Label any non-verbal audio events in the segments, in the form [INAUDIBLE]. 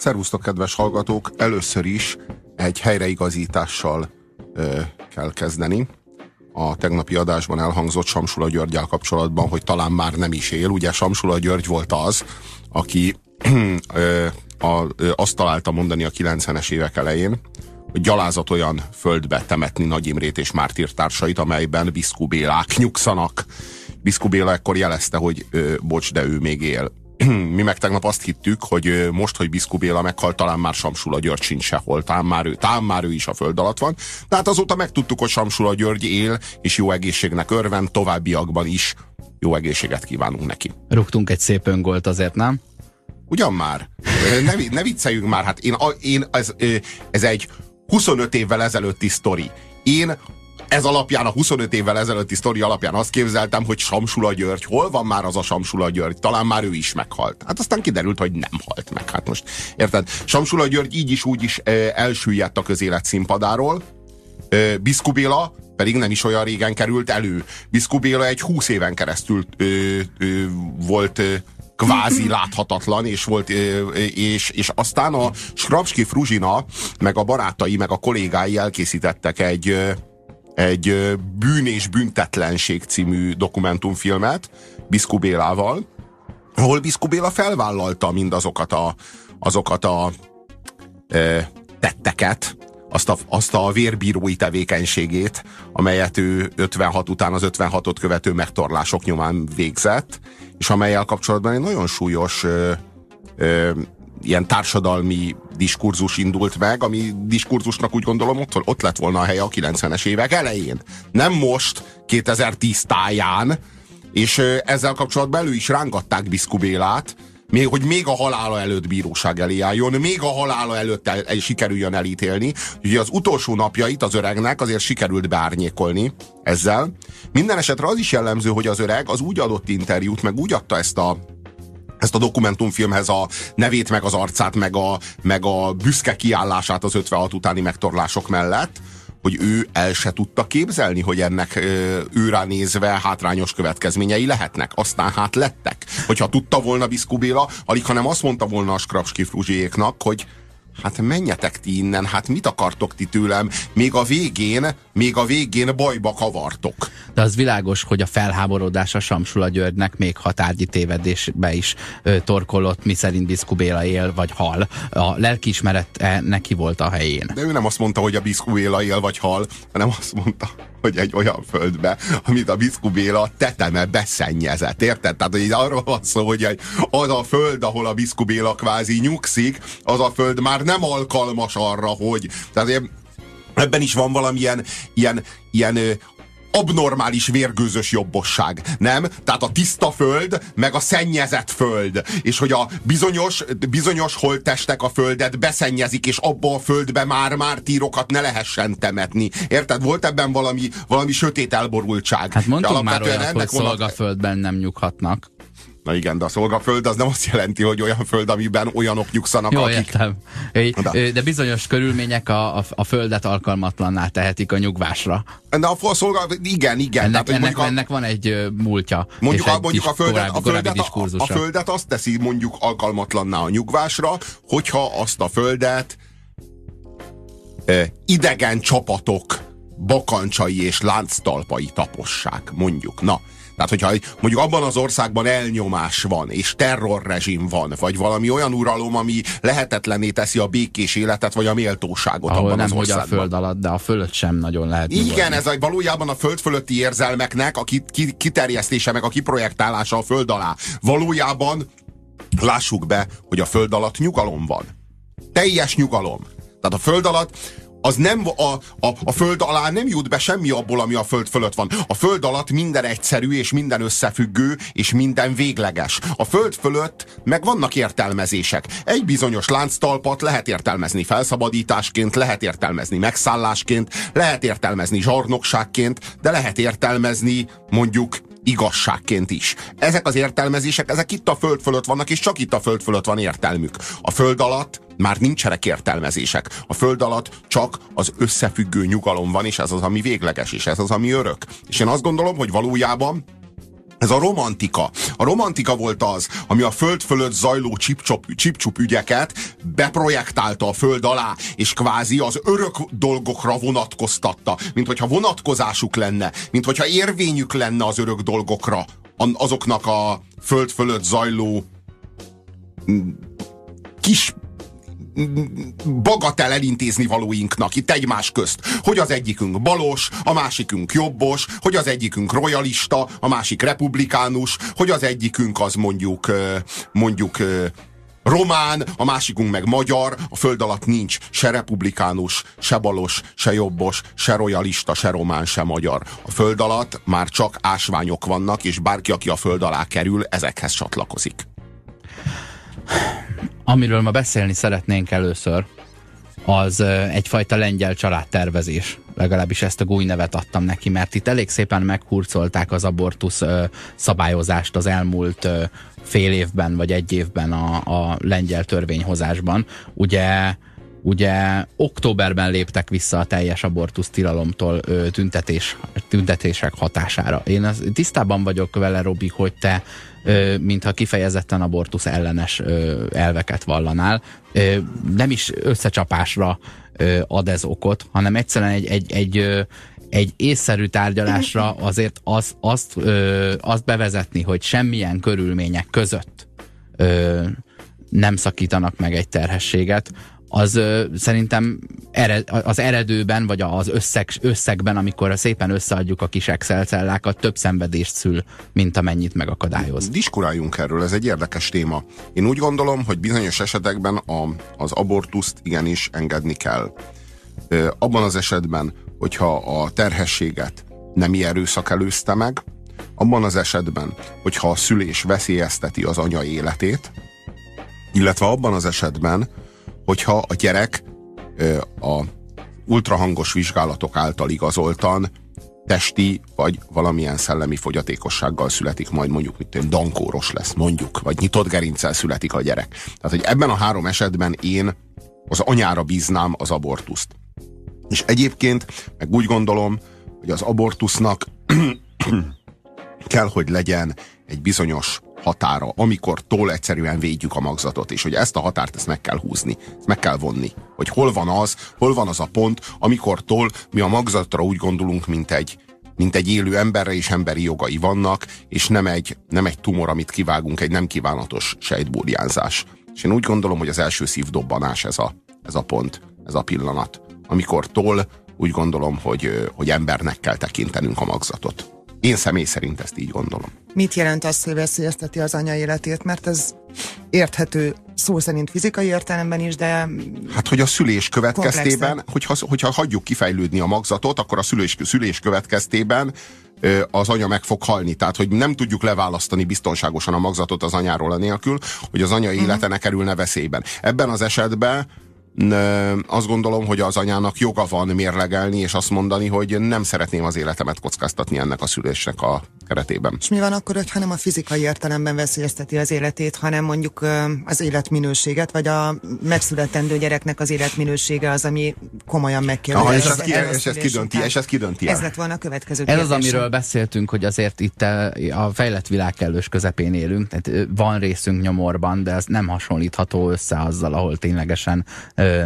Szervusztok, kedves hallgatók! Először is egy helyreigazítással ö, kell kezdeni. A tegnapi adásban elhangzott Samsula Györgyel kapcsolatban, hogy talán már nem is él. Ugye Samsula György volt az, aki [CLEARS THROAT] ö, a, ö, azt találta mondani a 90-es évek elején, hogy gyalázat olyan földbe temetni Nagy Imrét és mártírtársait, amelyben Biszkú Bélák nyugszanak. Biszkú Béla ekkor jelezte, hogy ö, bocs, de ő még él. [CLEARS THROAT] mi meg tegnap azt hittük, hogy most, hogy Biszku Béla meghalt, talán már Samsula György sincs sehol, talán már ő, talán már ő is a föld alatt van. Tehát azóta megtudtuk, hogy Samsula György él, és jó egészségnek örven, továbbiakban is jó egészséget kívánunk neki. Rúgtunk egy szép öngolt azért, nem? Ugyan már? Ne, ne vicceljünk már, hát én, én ez, ez egy 25 évvel ezelőtti sztori. Én ez alapján, a 25 évvel ezelőtti sztori alapján azt képzeltem, hogy Samsula György, hol van már az a Samsula György? Talán már ő is meghalt. Hát aztán kiderült, hogy nem halt meg. Hát most, érted? Samsula György így is úgy is elsüllyedt a közélet színpadáról. E, Biszku Béla pedig nem is olyan régen került elő. Biszku Béla egy 20 éven keresztül ö, ö, volt ö, kvázi láthatatlan, és volt, és, és aztán a Skrapski Fruzsina, meg a barátai, meg a kollégái elkészítettek egy, egy Bűn és büntetlenség című dokumentumfilmet Biszku Bélával, ahol Biszku Béla felvállalta mindazokat a, azokat a e, tetteket, azt a, azt a vérbírói tevékenységét, amelyet ő 56 után az 56-ot követő megtorlások nyomán végzett, és amelyel kapcsolatban egy nagyon súlyos ö, ö, ilyen társadalmi diskurzus indult meg, ami diskurzusnak úgy gondolom ott, ott lett volna a helye a 90-es évek elején. Nem most, 2010 táján, és ezzel kapcsolatban elő is rángatták Biszku Bélát, még, hogy még a halála előtt bíróság elé álljon, még a halála előtt el, el, sikerüljön elítélni. Ugye az utolsó napjait az öregnek azért sikerült beárnyékolni ezzel. Minden esetre az is jellemző, hogy az öreg az úgy adott interjút, meg úgy adta ezt a ezt a dokumentumfilmhez a nevét, meg az arcát, meg a, meg a büszke kiállását az 56 utáni megtorlások mellett, hogy ő el se tudta képzelni, hogy ennek őrá nézve hátrányos következményei lehetnek. Aztán hát lettek. Hogyha tudta volna Biszku Béla, alig hanem azt mondta volna a Skrapski Fruzsiéknak, hogy hát menjetek ti innen, hát mit akartok ti tőlem? Még a végén, még a végén bajba kavartok. De az világos, hogy a felháborodás a Samsula Györgynek még határgyi tévedésbe is ö, torkolott, mi szerint Biszku Béla él vagy hal. A lelkiismeret neki volt a helyén. De ő nem azt mondta, hogy a Biszku Béla él vagy hal, hanem azt mondta, hogy egy olyan földbe, amit a Biszku Béla teteme beszennyezett, érted? Tehát, hogy arról van szó, hogy az a föld, ahol a Biszku Béla kvázi nyugszik, az a föld már nem alkalmas arra, hogy... Tehát ebben is van valamilyen ilyen, ilyen abnormális vérgőzös jobbosság, nem? Tehát a tiszta föld, meg a szennyezett föld. És hogy a bizonyos, bizonyos holttestek a földet beszennyezik, és abba a földbe már már tírokat ne lehessen temetni. Érted? Volt ebben valami, valami sötét elborultság. Hát mondtunk már olyat, hogy szolgaföldben nem nyughatnak. Na igen, de a szolgaföld az nem azt jelenti, hogy olyan föld, amiben olyanok nyugszanak, Jó, akik... Értem. De bizonyos körülmények a, a, a földet alkalmatlanná tehetik a nyugvásra. De a, a szolga... Igen, igen. Ennek, tehát, ennek, a... ennek van egy múltja. Mondjuk, a, mondjuk a, földet, korábbi, a, földet, a, a földet azt teszi mondjuk alkalmatlanná a nyugvásra, hogyha azt a földet e, idegen csapatok bakancsai és lánctalpai tapossák, mondjuk. Na, tehát, hogyha mondjuk abban az országban elnyomás van, és terrorrezsim van, vagy valami olyan uralom, ami lehetetlené teszi a békés életet, vagy a méltóságot Ahol abban nem, az országban. a föld alatt, de a fölött sem nagyon lehet. Igen, nyugodni. ez a, valójában a föld fölötti érzelmeknek a kiterjesztése, meg a kiprojektálása a föld alá. Valójában lássuk be, hogy a föld alatt nyugalom van. Teljes nyugalom. Tehát a föld alatt az nem a, a, a föld alá nem jut be semmi abból, ami a föld fölött van. A föld alatt minden egyszerű, és minden összefüggő, és minden végleges. A föld fölött meg vannak értelmezések. Egy bizonyos lánctalpat lehet értelmezni felszabadításként, lehet értelmezni megszállásként, lehet értelmezni zsarnokságként, de lehet értelmezni mondjuk igazságként is. Ezek az értelmezések, ezek itt a föld fölött vannak, és csak itt a föld fölött van értelmük. A föld alatt már nincsenek értelmezések. A föld alatt csak az összefüggő nyugalom van, és ez az, ami végleges, és ez az, ami örök. És én azt gondolom, hogy valójában ez a romantika. A romantika volt az, ami a föld fölött zajló csipcsup ügyeket beprojektálta a föld alá, és kvázi az örök dolgokra vonatkoztatta, mint hogyha vonatkozásuk lenne, mint hogyha érvényük lenne az örök dolgokra, azoknak a föld fölött zajló kis bagatel elintézni valóinknak itt egymás közt. Hogy az egyikünk balos, a másikünk jobbos, hogy az egyikünk royalista, a másik republikánus, hogy az egyikünk az mondjuk mondjuk román, a másikunk meg magyar, a föld alatt nincs se republikánus, se balos, se jobbos, se royalista, se román, se magyar. A föld alatt már csak ásványok vannak, és bárki, aki a föld alá kerül, ezekhez csatlakozik. Amiről ma beszélni szeretnénk először, az egyfajta lengyel családtervezés. Legalábbis ezt a új nevet adtam neki, mert itt elég szépen meghurcolták az abortusz szabályozást az elmúlt fél évben vagy egy évben a, a lengyel törvényhozásban. Ugye Ugye októberben léptek vissza a teljes abortusz tilalomtól ö, tüntetés, tüntetések hatására. Én az, tisztában vagyok vele, Robi, hogy te mintha kifejezetten abortusz ellenes elveket vallanál. Nem is összecsapásra ad ez okot, hanem egyszerűen egy, egy, egy, egy észszerű tárgyalásra azért az, azt, ö, azt bevezetni, hogy semmilyen körülmények között ö, nem szakítanak meg egy terhességet, az ö, szerintem ered, az eredőben, vagy az összeg, összegben, amikor szépen összeadjuk a kis Excel cellákat, több szenvedést szül, mint amennyit megakadályoz. Diskuráljunk erről, ez egy érdekes téma. Én úgy gondolom, hogy bizonyos esetekben a, az abortuszt igenis engedni kell. Ö, abban az esetben, hogyha a terhességet nem erőszak előzte meg, abban az esetben, hogyha a szülés veszélyezteti az anya életét, illetve abban az esetben, hogyha a gyerek a ultrahangos vizsgálatok által igazoltan testi vagy valamilyen szellemi fogyatékossággal születik, majd mondjuk, mint dankóros lesz, mondjuk, vagy nyitott gerincel születik a gyerek. Tehát, hogy ebben a három esetben én az anyára bíznám az abortuszt. És egyébként meg úgy gondolom, hogy az abortusznak [CLEARS THROAT] kell, hogy legyen egy bizonyos határa, amikor tól egyszerűen védjük a magzatot, és hogy ezt a határt ezt meg kell húzni, ezt meg kell vonni. Hogy hol van az, hol van az a pont, amikor tól mi a magzatra úgy gondolunk, mint egy, mint egy élő emberre, és emberi jogai vannak, és nem egy, nem egy tumor, amit kivágunk, egy nem kívánatos sejtburjánzás. És én úgy gondolom, hogy az első szívdobbanás ez a, ez a pont, ez a pillanat. Amikor tól úgy gondolom, hogy, hogy embernek kell tekintenünk a magzatot. Én személy szerint ezt így gondolom. Mit jelent az, hogy veszélyezteti az anya életét? Mert ez érthető szó szerint fizikai értelemben is, de... Hát, hogy a szülés következtében, hogyha, hogyha hagyjuk kifejlődni a magzatot, akkor a szülés, szülés következtében az anya meg fog halni. Tehát, hogy nem tudjuk leválasztani biztonságosan a magzatot az anyáról a nélkül, hogy az anya élete ne kerülne veszélyben. Ebben az esetben azt gondolom, hogy az anyának joga van mérlegelni, és azt mondani, hogy nem szeretném az életemet kockáztatni ennek a szülésnek a keretében. És mi van akkor, hogyha nem a fizikai értelemben veszélyezteti az életét, hanem mondjuk az életminőséget, vagy a megszületendő gyereknek az életminősége az, ami komolyan megkérdezi. És, ez, ki, és ez kidönti, és ez kidönti el. Ez lett volna a következő Ez az, amiről beszéltünk, hogy azért itt a fejlett világ kellős közepén élünk, tehát van részünk nyomorban, de ez nem hasonlítható össze azzal, ahol ténylegesen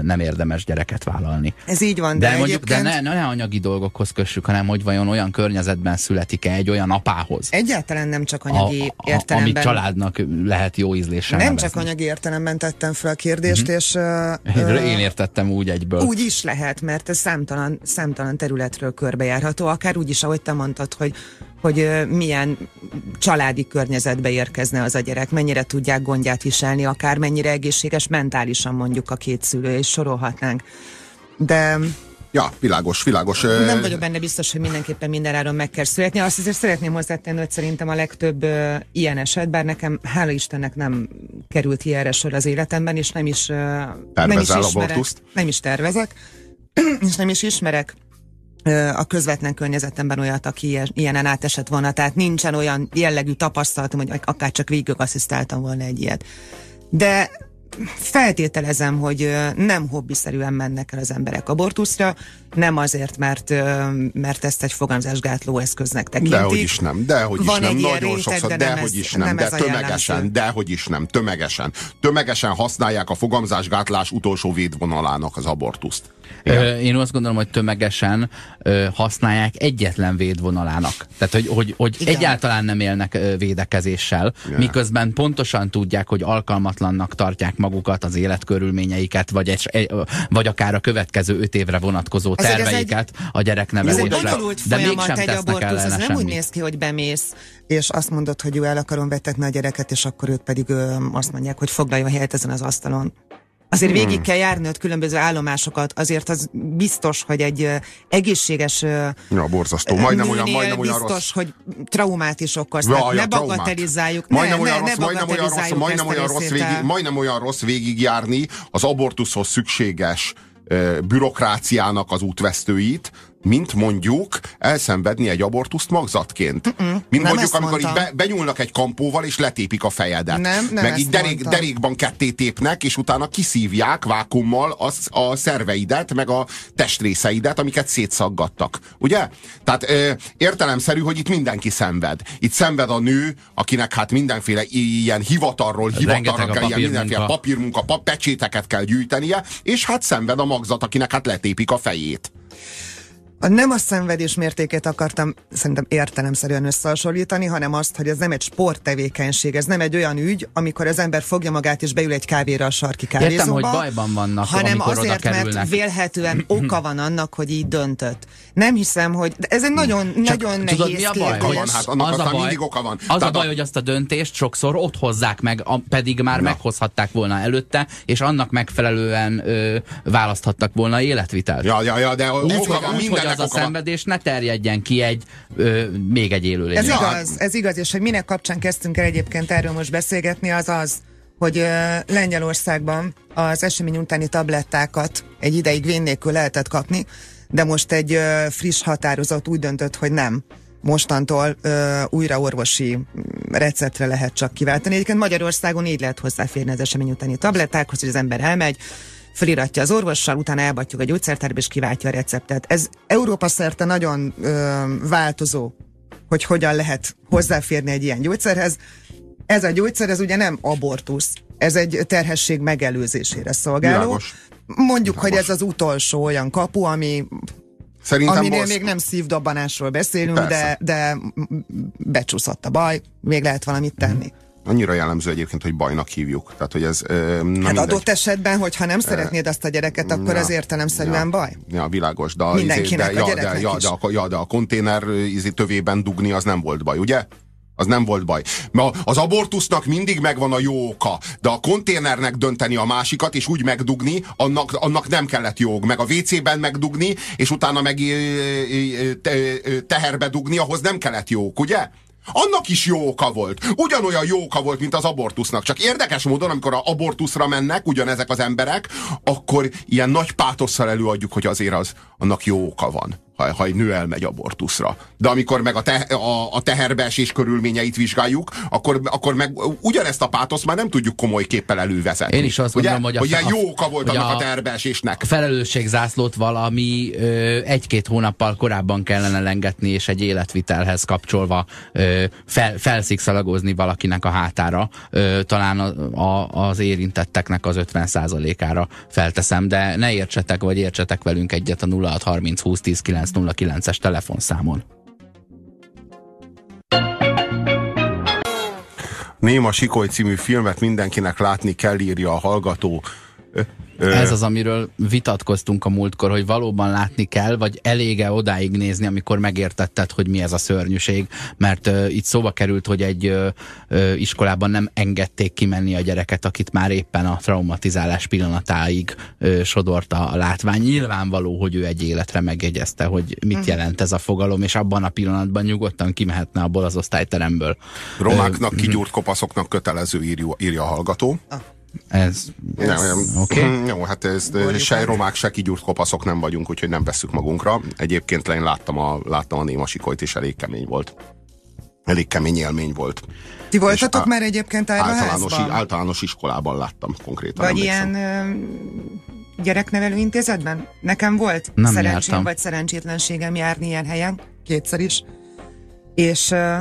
nem érdemes gyereket vállalni. Ez így van, de, de mondjuk, de ne, ne anyagi dolgokhoz kössük, hanem hogy vajon olyan környezetben születik-e egy olyan apához. Egyáltalán nem csak anyagi a, a, értelemben. Amit családnak lehet jó ízléssel Nem nevezni. csak anyagi értelemben tettem fel a kérdést, uh-huh. és... Uh, Én értettem úgy egyből. Úgy is lehet, mert ez számtalan, számtalan területről körbejárható, akár úgy is, ahogy te mondtad, hogy hogy milyen családi környezetbe érkezne az a gyerek, mennyire tudják gondját viselni, akár mennyire egészséges mentálisan mondjuk a két szülő, és sorolhatnánk. De Ja, világos, világos. Nem vagyok benne biztos, hogy mindenképpen mindenáron meg kell születni. Azt azért szeretném hozzátenni, hogy szerintem a legtöbb uh, ilyen eset, bár nekem hála Istennek nem került ilyenre sor az életemben, és nem is, uh, nem is ismerek, abortuszt? nem is tervezek, [CLEARS THROAT] és nem is ismerek a közvetlen környezetemben olyat, aki ilyenen átesett volna, tehát nincsen olyan jellegű tapasztalatom, hogy akár csak végig asszisztáltam volna egy ilyet. De feltételezem, hogy nem hobbiszerűen mennek el az emberek abortuszra, nem azért, mert, mert ezt egy fogamzásgátló eszköznek tekintik. Dehogy is nem, dehogy is Van nem, nagyon réteg, sokszor, de dehogy ez, is nem, nem de tömegesen, dehogy is nem, tömegesen. Tömegesen használják a fogamzásgátlás utolsó védvonalának az abortuszt. Ö, én azt gondolom, hogy tömegesen használják egyetlen védvonalának. Tehát, hogy, hogy, hogy egyáltalán nem élnek védekezéssel, Igen. miközben pontosan tudják, hogy alkalmatlannak tartják magukat, az életkörülményeiket, vagy, egy, vagy akár a következő öt évre vonatkozó terveiket egy, a gyereknevelésre. De mégsem egy abortusz, ez nem semmit. úgy néz ki, hogy bemész, és azt mondod, hogy jó, el akarom vetetni a gyereket, és akkor ők pedig ö, azt mondják, hogy foglaljon helyet ezen az asztalon. Azért hmm. végig kell járni ott különböző állomásokat, azért az biztos, hogy egy egészséges ja, borzasztó. Majdnem olyan, majdnem olyan biztos, rossz. hogy traumát is okoz. Ja, ne bagatelizáljuk. Majdnem olyan rossz, majdnem olyan rossz, majdnem olyan rossz, végig, majdnem olyan rossz végigjárni az abortuszhoz szükséges bürokráciának az útvesztőit, mint mondjuk elszenvedni egy abortuszt magzatként. Mm-mm, mint mondjuk, amikor így be, benyúlnak egy kampóval, és letépik a fejedet. Nem, nem Meg így derék, derékban ketté tépnek, és utána kiszívják vákummal az, a szerveidet, meg a testrészeidet, amiket szétszaggattak. Ugye? Tehát ö, értelemszerű, hogy itt mindenki szenved. Itt szenved a nő, akinek hát mindenféle ilyen hivatalról, hivatalra kell, ilyen mindenféle papírmunka, pap, pecséteket kell gyűjtenie, és hát szenved a magzat, akinek hát letépik a fejét. A nem a szenvedés mértékét akartam szerintem értelemszerűen összehasonlítani, hanem azt, hogy ez nem egy sporttevékenység, ez nem egy olyan ügy, amikor az ember fogja magát és beül egy kávéra a sarki kávézóba. Értem, hogy bajban vannak, hanem azért, mert vélhetően [CLEARS THROAT] oka van annak, hogy így döntött. Nem hiszem, hogy de ez egy nagyon, Csak nagyon tudod, nehéz mi a baj? Hogy van, hát annak az a baj, mindig oka van. Az Tehát a baj, a... hogy azt a döntést sokszor ott hozzák meg, a, pedig már Na. meghozhatták volna előtte, és annak megfelelően ö, választhattak volna életvitelt. Ja, ja, ja, de úgy, oka van, minden az a szenvedés ne terjedjen ki egy ö, még egy élőlény. Ez igaz, ez igaz, és hogy minek kapcsán kezdtünk el egyébként erről most beszélgetni, az az, hogy ö, Lengyelországban az esemény utáni tablettákat egy ideig vén nélkül lehetett kapni, de most egy ö, friss határozat úgy döntött, hogy nem mostantól ö, újra orvosi receptre lehet csak kiváltani. Egyébként Magyarországon így lehet hozzáférni az esemény utáni tablettákhoz, hogy az ember elmegy, feliratja az orvossal, utána elbatjuk a gyógyszertárba, és kiváltja a receptet. Ez Európa szerte nagyon ö, változó, hogy hogyan lehet hozzáférni egy ilyen gyógyszerhez. Ez a gyógyszer, ez ugye nem abortusz, ez egy terhesség megelőzésére szolgáló. Világos. Mondjuk, Világos. hogy ez az utolsó olyan kapu, ami Szerintem Aminél most... még nem szívdobbanásról beszélünk, de, de becsúszott a baj, még lehet valamit tenni. Annyira jellemző egyébként, hogy bajnak hívjuk. Tehát, hogy ez, nem hát adott esetben, hogyha nem szeretnéd azt a gyereket, akkor ja, ez értelemszerűen ja, baj? Ja, világos. De, Mindenkinek, de, a ja, de, ja, de, a, ja, de a konténer izi tövében dugni az nem volt baj, ugye? Az nem volt baj. Mert az abortusznak mindig megvan a jó oka, de a konténernek dönteni a másikat, és úgy megdugni, annak, annak nem kellett jog. Meg a WC-ben megdugni, és utána meg teherbe dugni, ahhoz nem kellett jók, ugye? Annak is jó oka volt. Ugyanolyan jó oka volt, mint az abortusznak. Csak érdekes módon, amikor a abortuszra mennek ugyanezek az emberek, akkor ilyen nagy pátosszal előadjuk, hogy azért az, annak jó oka van ha, ha egy nő elmegy abortuszra. De amikor meg a, te, a, a teherbeesés körülményeit vizsgáljuk, akkor, akkor meg ugyanezt a pátoszt már nem tudjuk komoly képpel elővezetni. Én is azt Ugye? gondolom, hogy, hogy a, jó oka volt annak a, a teherbeesésnek. A felelősségzászlót valami egy-két hónappal korábban kellene lengetni, és egy életvitelhez kapcsolva ö, fel, felszikszalagozni valakinek a hátára. Ö, talán a, a, az érintetteknek az 50%-ára felteszem, de ne értsetek, vagy értsetek velünk egyet a 0630 20 10 9 909-es telefonszámon. Néma Sikoly című filmet mindenkinek látni kell, írja a hallgató. Ez az, amiről vitatkoztunk a múltkor, hogy valóban látni kell, vagy elége odáig nézni, amikor megértetted, hogy mi ez a szörnyűség, mert uh, itt szóba került, hogy egy uh, uh, iskolában nem engedték kimenni a gyereket, akit már éppen a traumatizálás pillanatáig uh, sodorta a látvány. Nyilvánvaló, hogy ő egy életre megjegyezte, hogy mit uh-huh. jelent ez a fogalom, és abban a pillanatban nyugodtan kimehetne abból az osztályteremből. Romáknak, uh, kigyúrt kopaszoknak kötelező írja, írja a hallgató. Ez, ez oké? Okay. Jó, hát ez, se romák, se kigyúrt kopaszok nem vagyunk, úgyhogy nem veszük magunkra. Egyébként én láttam a, láttam a Néma Sikolyt, és elég kemény volt. elég kemény élmény volt. Ti voltatok már egyébként általános, általános iskolában láttam konkrétan. Vagy emlékszem. ilyen ö, gyereknevelő intézetben? Nekem volt Nem szerencsém jártam. vagy szerencsétlenségem járni ilyen helyen, kétszer is. És ö,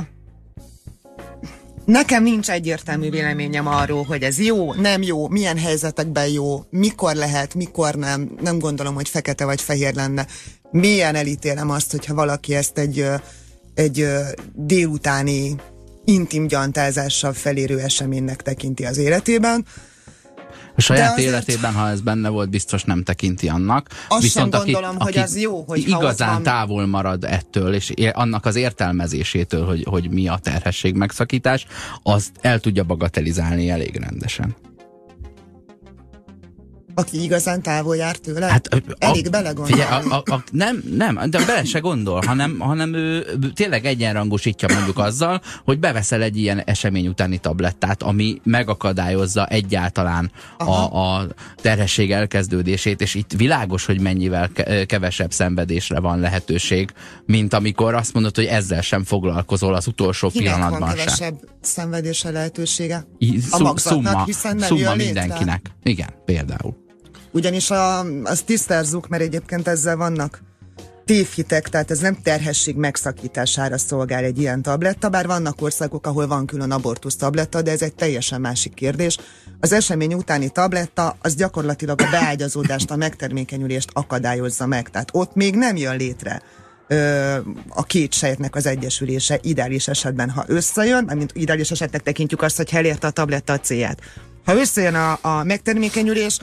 nekem nincs egyértelmű véleményem arról, hogy ez jó, nem jó, milyen helyzetekben jó, mikor lehet, mikor nem. Nem gondolom, hogy fekete vagy fehér lenne. Milyen elítélem azt, hogyha valaki ezt egy, egy délutáni intim gyantázással felérő eseménynek tekinti az életében. A saját azért- életében, ha ez benne volt, biztos nem tekinti annak. Azt sem gondolom, hogy az jó, hogy igazán van- távol marad ettől, és annak az értelmezésétől, hogy, hogy mi a terhesség megszakítás, azt el tudja bagatelizálni elég rendesen. Aki igazán távol jár tőle? Hát, ö, Elég a- belegondolni. Figyelj, a, a, a, nem, nem, de bele se gondol, hanem, hanem ő tényleg egyenrangosítja mondjuk azzal, hogy beveszel egy ilyen esemény utáni tablettát, ami megakadályozza egyáltalán a, a terhesség elkezdődését, és itt világos, hogy mennyivel ke- kevesebb szenvedésre van lehetőség, mint amikor azt mondod, hogy ezzel sem foglalkozol az utolsó Kinek van pillanatban sem. kevesebb szenvedése lehetősége? I- A szum- magzatnak, szumma, hiszen nem szumma mindenkinek. Igen, például. Ugyanis a, azt tisztázzuk, mert egyébként ezzel vannak tévhitek, tehát ez nem terhesség megszakítására szolgál egy ilyen tabletta, bár vannak országok, ahol van külön abortusz tabletta, de ez egy teljesen másik kérdés. Az esemény utáni tabletta az gyakorlatilag a beágyazódást, a megtermékenyülést akadályozza meg, tehát ott még nem jön létre ö, a két sejtnek az egyesülése ideális esetben, ha összejön, mint ideális esetnek tekintjük azt, hogy elérte a tabletta a célját. Ha összejön a, a megtermékenyülés,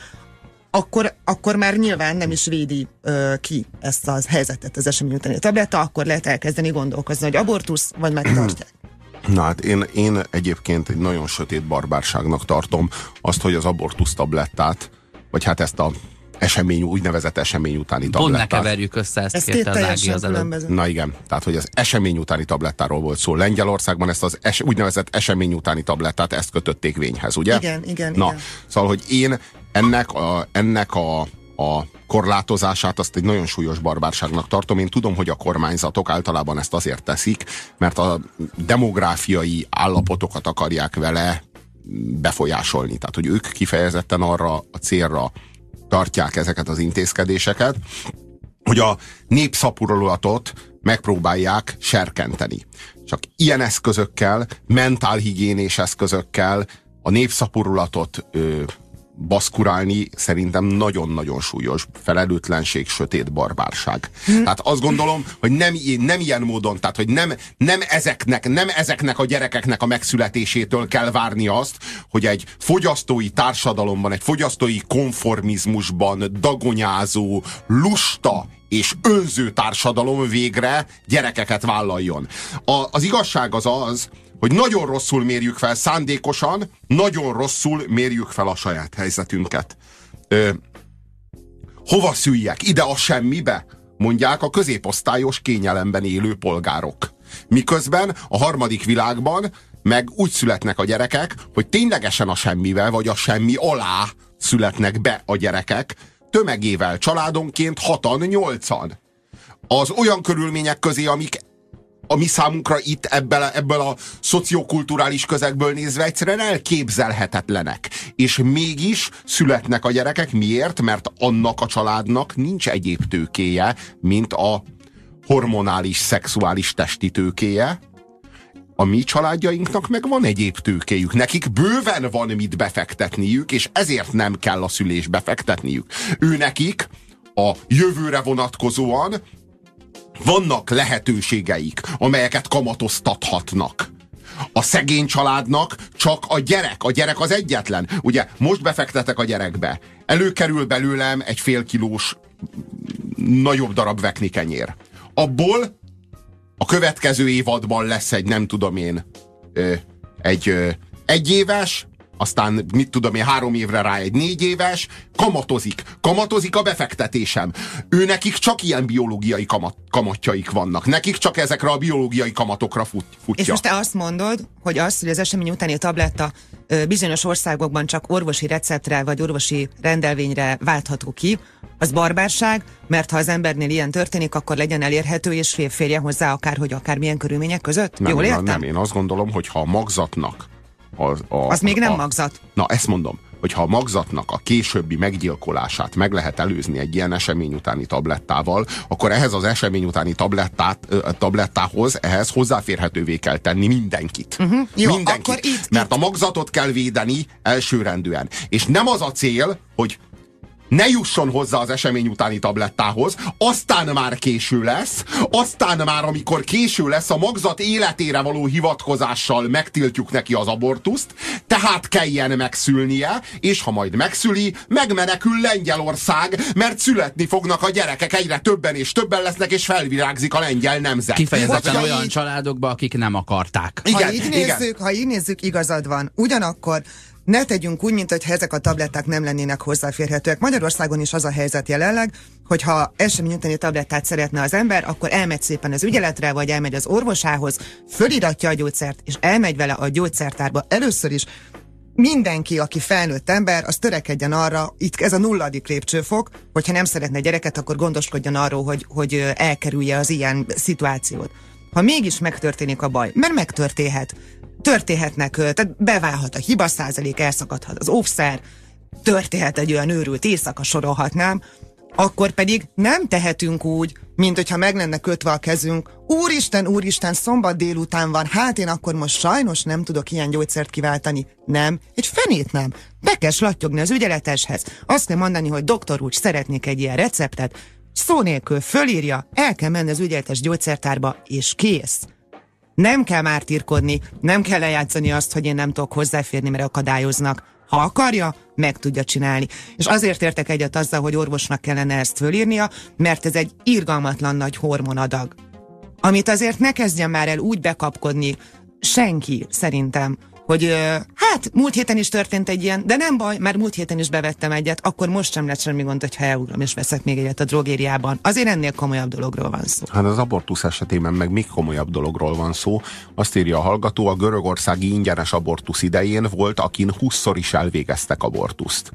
akkor, akkor már nyilván nem is védi ö, ki ezt a helyzetet az esemény utáni tabletta, akkor lehet elkezdeni gondolkozni, hogy abortusz, vagy megtartják. [CLEARS THROAT] Na hát én, én egyébként egy nagyon sötét barbárságnak tartom azt, hogy az abortusz tablettát, vagy hát ezt a esemény, úgynevezett esemény utáni Pont ne tablettát. keverjük össze, ezt Ez két kérte az Ági teljesen az előbb. Na igen, tehát hogy az esemény utáni tablettáról volt szó. Lengyelországban ezt az es, úgynevezett esemény utáni tablettát, ezt kötötték vényhez, ugye? Igen, igen, Na, igen. szóval, hogy én ennek a, ennek a, a korlátozását azt egy nagyon súlyos barbárságnak tartom. Én tudom, hogy a kormányzatok általában ezt azért teszik, mert a demográfiai állapotokat akarják vele befolyásolni. Tehát, hogy ők kifejezetten arra a célra tartják ezeket az intézkedéseket, hogy a népszapurolatot megpróbálják serkenteni. Csak ilyen eszközökkel, mentálhigiénés eszközökkel a népszapurulatot ö, baszkurálni szerintem nagyon-nagyon súlyos felelőtlenség, sötét barbárság. Hm. Tehát azt gondolom, hogy nem, nem ilyen módon, tehát hogy nem, nem, ezeknek, nem ezeknek a gyerekeknek a megszületésétől kell várni azt, hogy egy fogyasztói társadalomban, egy fogyasztói konformizmusban dagonyázó, lusta és önző társadalom végre gyerekeket vállaljon. A, az igazság az az, hogy nagyon rosszul mérjük fel szándékosan, nagyon rosszul mérjük fel a saját helyzetünket. Ö, hova szüljek? Ide a semmibe? Mondják a középosztályos kényelemben élő polgárok. Miközben a harmadik világban meg úgy születnek a gyerekek, hogy ténylegesen a semmivel, vagy a semmi alá születnek be a gyerekek, tömegével, családonként hatan, nyolcan. Az olyan körülmények közé, amik a mi számunkra itt ebből, ebből a szociokulturális közegből nézve egyszerűen elképzelhetetlenek. És mégis születnek a gyerekek. Miért? Mert annak a családnak nincs egyéb tőkéje, mint a hormonális, szexuális testi tőkéje. A mi családjainknak meg van egyéb tőkéjük. Nekik bőven van mit befektetniük, és ezért nem kell a szülés befektetniük. Ő nekik a jövőre vonatkozóan vannak lehetőségeik, amelyeket kamatoztathatnak. A szegény családnak csak a gyerek, a gyerek az egyetlen. Ugye most befektetek a gyerekbe, előkerül belőlem egy fél kilós nagyobb darab vekni kenyér. Abból a következő évadban lesz egy, nem tudom én, egy egyéves, aztán mit tudom én, három évre rá egy négy éves, kamatozik. Kamatozik a befektetésem. Ő nekik csak ilyen biológiai kamat, kamatjaik vannak. Nekik csak ezekre a biológiai kamatokra fut, futja. És most te azt mondod, hogy az, hogy az esemény utáni tabletta bizonyos országokban csak orvosi receptre vagy orvosi rendelvényre váltható ki, az barbárság, mert ha az embernél ilyen történik, akkor legyen elérhető és férje hozzá akárhogy akármilyen körülmények között? Nem, Jól értem? Nem, én azt gondolom, hogy ha a magzatnak az, a, az még nem a, magzat. Na, ezt mondom hogy ha a magzatnak a későbbi meggyilkolását meg lehet előzni egy ilyen esemény utáni tablettával, akkor ehhez az esemény utáni tablettát, tablettához ehhez hozzáférhetővé kell tenni mindenkit. Uh-huh. Jó, mindenkit. Akkor itt, Mert itt. a magzatot kell védeni elsőrendűen. És nem az a cél, hogy ne jusson hozzá az esemény utáni tablettához, aztán már késő lesz, aztán már, amikor késő lesz, a magzat életére való hivatkozással megtiltjuk neki az abortuszt, tehát kelljen megszülnie, és ha majd megszüli, megmenekül Lengyelország, mert születni fognak a gyerekek, egyre többen és többen lesznek, és felvirágzik a lengyel nemzet. Kifejezetten Hogyha olyan így- családokba, akik nem akarták. Ha Igen, így, igen. nézzük, ha így nézzük, igazad van. Ugyanakkor ne tegyünk úgy, mint hogyha ezek a tabletták nem lennének hozzáférhetőek. Magyarországon is az a helyzet jelenleg, hogy ha esemény utáni tablettát szeretne az ember, akkor elmegy szépen az ügyeletre, vagy elmegy az orvosához, föliratja a gyógyszert, és elmegy vele a gyógyszertárba. Először is mindenki, aki felnőtt ember, az törekedjen arra, itt ez a nulladik lépcsőfok, hogyha nem szeretne gyereket, akkor gondoskodjon arról, hogy, hogy elkerülje az ilyen szituációt. Ha mégis megtörténik a baj, mert megtörténhet, történhetnek, tehát beválhat a hiba százalék, elszakadhat az óvszer, történhet egy olyan őrült éjszaka, sorolhatnám, akkor pedig nem tehetünk úgy, mint hogyha meg lenne kötve a kezünk. Úristen, úristen, szombat délután van, hát én akkor most sajnos nem tudok ilyen gyógyszert kiváltani. Nem, egy fenét nem. Be kell slattyogni az ügyeleteshez. Azt kell mondani, hogy doktor úr, szeretnék egy ilyen receptet. Szó nélkül fölírja, el kell menni az ügyeletes gyógyszertárba, és kész. Nem kell mártírkodni, nem kell lejátszani azt, hogy én nem tudok hozzáférni, mert akadályoznak. Ha akarja, meg tudja csinálni. És azért értek egyet azzal, hogy orvosnak kellene ezt fölírnia, mert ez egy irgalmatlan nagy hormonadag. Amit azért ne kezdjen már el úgy bekapkodni senki, szerintem, hogy hát múlt héten is történt egy ilyen, de nem baj, mert múlt héten is bevettem egyet, akkor most sem lesz semmi gond, hogyha elugrom és veszek még egyet a drogériában. Azért ennél komolyabb dologról van szó. Hát az abortusz esetében meg még komolyabb dologról van szó. Azt írja a hallgató, a görögországi ingyenes abortusz idején volt, akin 20-szor is elvégeztek abortuszt.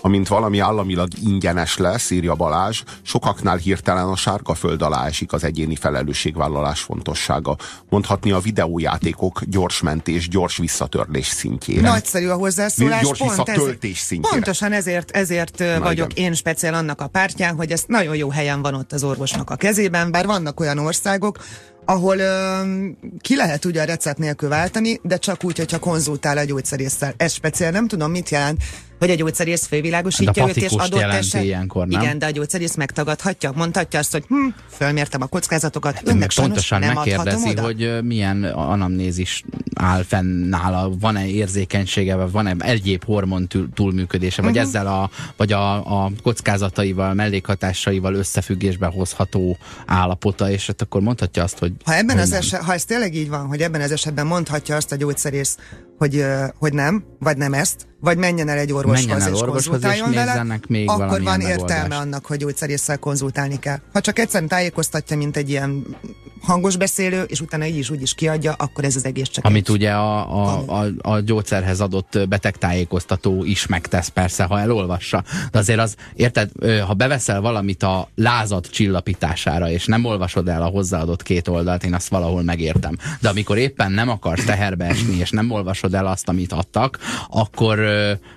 Amint valami államilag ingyenes lesz, írja Balázs, sokaknál hirtelen a sárga föld alá esik az egyéni felelősségvállalás fontossága. Mondhatni a videójátékok gyors mentés, gyors visszatörlés szintjére. Nagyszerű a hozzászólás. Gyors pont visszatöltés szintjére. Pontosan ezért, ezért Na vagyok igen. én speciál annak a pártján, hogy ez nagyon jó helyen van ott az orvosnak a kezében, bár vannak olyan országok, ahol ö, ki lehet ugye a recept nélkül váltani, de csak úgy, hogyha konzultál a gyógyszerésszel. Ez speciál nem tudom, mit jelent, hogy a gyógyszerész fővilágosítja Hát őt, és adott jelenti eset... ilyenkor, nem? Igen, de a gyógyszerész megtagadhatja, mondhatja azt, hogy hm, fölmértem a kockázatokat, Meg önnek pontosan nem megkérdezi, oda. hogy milyen anamnézis áll fenn nála, van-e érzékenysége, vagy van-e egyéb hormon túl- túlműködése, vagy Mhm. ezzel a, vagy a, a kockázataival, mellékhatásaival összefüggésbe hozható állapota, és hát akkor mondhatja azt, hogy Ha ebben hogy az eset, ha ez tényleg így van, hogy ebben az esetben mondhatja azt a gyógyszerész, hogy, hogy nem, vagy nem ezt, vagy menjen el egy orvoshoz, Menjen el és orvoshoz, konzultáljon és vele, még akkor van értelme megoldást. annak, hogy gyógyszerésszel konzultálni kell. Ha csak egyszerűen tájékoztatja, mint egy ilyen hangos beszélő, és utána így is úgy is kiadja, akkor ez az egész csak Amit egy... ugye a, a, a, a gyógyszerhez adott betegtájékoztató is megtesz persze, ha elolvassa. De azért az, érted, ha beveszel valamit a lázad csillapítására, és nem olvasod el a hozzáadott két oldalt, én azt valahol megértem. De amikor éppen nem akarsz teherbe esni, és nem olvasod el azt, amit adtak, akkor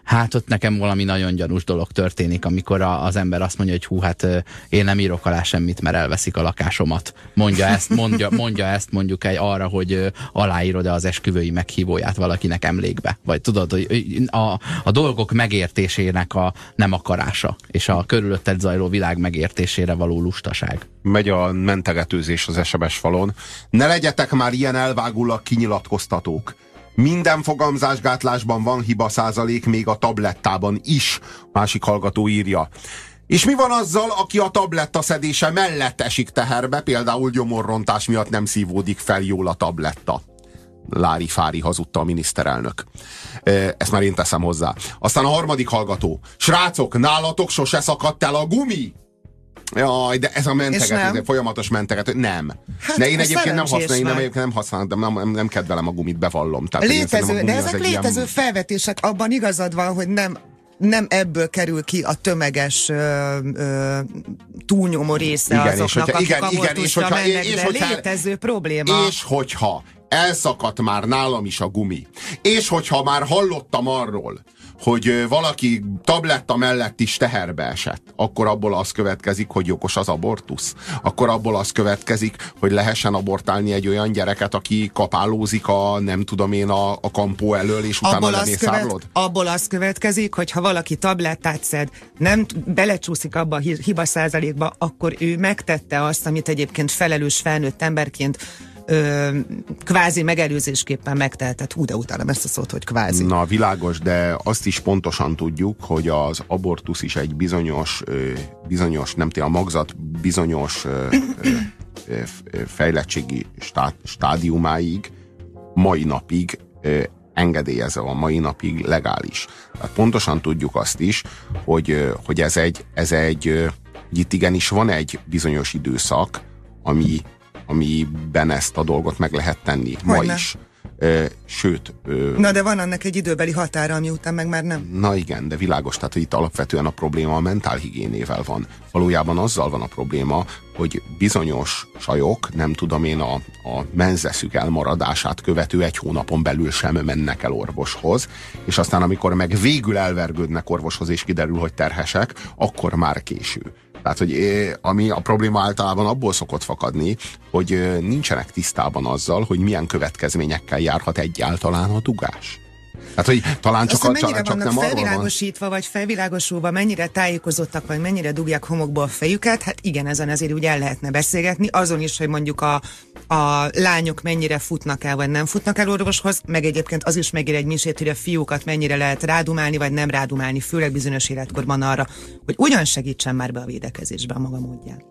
hát ott nekem valami nagyon gyanús dolog történik, amikor a, az ember azt mondja, hogy hú, hát én nem írok alá semmit, mert elveszik a lakásomat. Mondja ezt, mondja, mondja ezt mondjuk egy arra, hogy aláírod-e az esküvői meghívóját valakinek emlékbe. Vagy tudod, hogy a, a dolgok megértésének a nem akarása, és a körülötted zajló világ megértésére való lustaság. megy a mentegetőzés az SMS falon. Ne legyetek már ilyen elvágulak kinyilatkoztatók. Minden fogamzásgátlásban van hiba százalék, még a tablettában is, másik hallgató írja. És mi van azzal, aki a tabletta szedése mellett esik teherbe, például gyomorrontás miatt nem szívódik fel jól a tabletta? Lári Fári hazudta a miniszterelnök. Ezt már én teszem hozzá. Aztán a harmadik hallgató. Srácok, nálatok sose szakadt el a gumi? Jaj, de ez a menteget, ez folyamatos menteget, nem. Hát, de én egyébként nem használom, én nem, egyébként nem használom, de nem, nem kedvelem a gumit, bevallom. Tehát létező, de ezek létező ilyen... felvetések, abban igazad van, hogy nem nem ebből kerül ki a tömeges ö, ö, túlnyomó része igen, azoknak, és hogyha, akik igen, igen, és hogyha, mennek, és de hogyha, létező probléma. És hogyha elszakadt már nálam is a gumi, és hogyha már hallottam arról, hogy valaki tabletta mellett is teherbe esett, akkor abból az következik, hogy jogos az abortusz. Akkor abból az következik, hogy lehessen abortálni egy olyan gyereket, aki kapálózik a, nem tudom én, a, a kampó elől, és utána abból az, követ, abból az következik, hogy ha valaki tablettát szed, nem belecsúszik abba a hiba százalékba, akkor ő megtette azt, amit egyébként felelős felnőtt emberként ö, kvázi megelőzésképpen megteltett. Hú, de utálom ezt a szót, hogy kvázi. Na, világos, de azt is pontosan tudjuk, hogy az abortusz is egy bizonyos, ö, bizonyos nem tudom, a magzat bizonyos ö, ö, fejlettségi stá, stádiumáig mai napig ö, engedélyezve a mai napig legális. Tehát pontosan tudjuk azt is, hogy, hogy ez egy, ez egy itt igenis van egy bizonyos időszak, ami, amiben ezt a dolgot meg lehet tenni. Hogyne. Ma is. Sőt. Na de van annak egy időbeli határa, ami után meg már nem. Na igen, de világos, tehát itt alapvetően a probléma a mentálhigiénével van. Valójában azzal van a probléma, hogy bizonyos sajok, nem tudom én, a, a menzeszük elmaradását követő egy hónapon belül sem mennek el orvoshoz, és aztán amikor meg végül elvergődnek orvoshoz, és kiderül, hogy terhesek, akkor már késő. Tehát, hogy ami a probléma általában abból szokott fakadni, hogy nincsenek tisztában azzal, hogy milyen következményekkel járhat egyáltalán a dugás. Hát, hogy talán csak, Aztán a, mennyire csak vannak nem felvilágosítva, vagy felvilágosulva, mennyire tájékozottak, vagy mennyire dugják homokba a fejüket, hát igen, ezen azért úgy el lehetne beszélgetni. Azon is, hogy mondjuk a, a lányok mennyire futnak el, vagy nem futnak el orvoshoz, meg egyébként az is megír egy misét, hogy a fiúkat mennyire lehet rádumálni, vagy nem rádumálni, főleg bizonyos életkorban arra, hogy ugyan segítsen már be a védekezésbe a maga módján.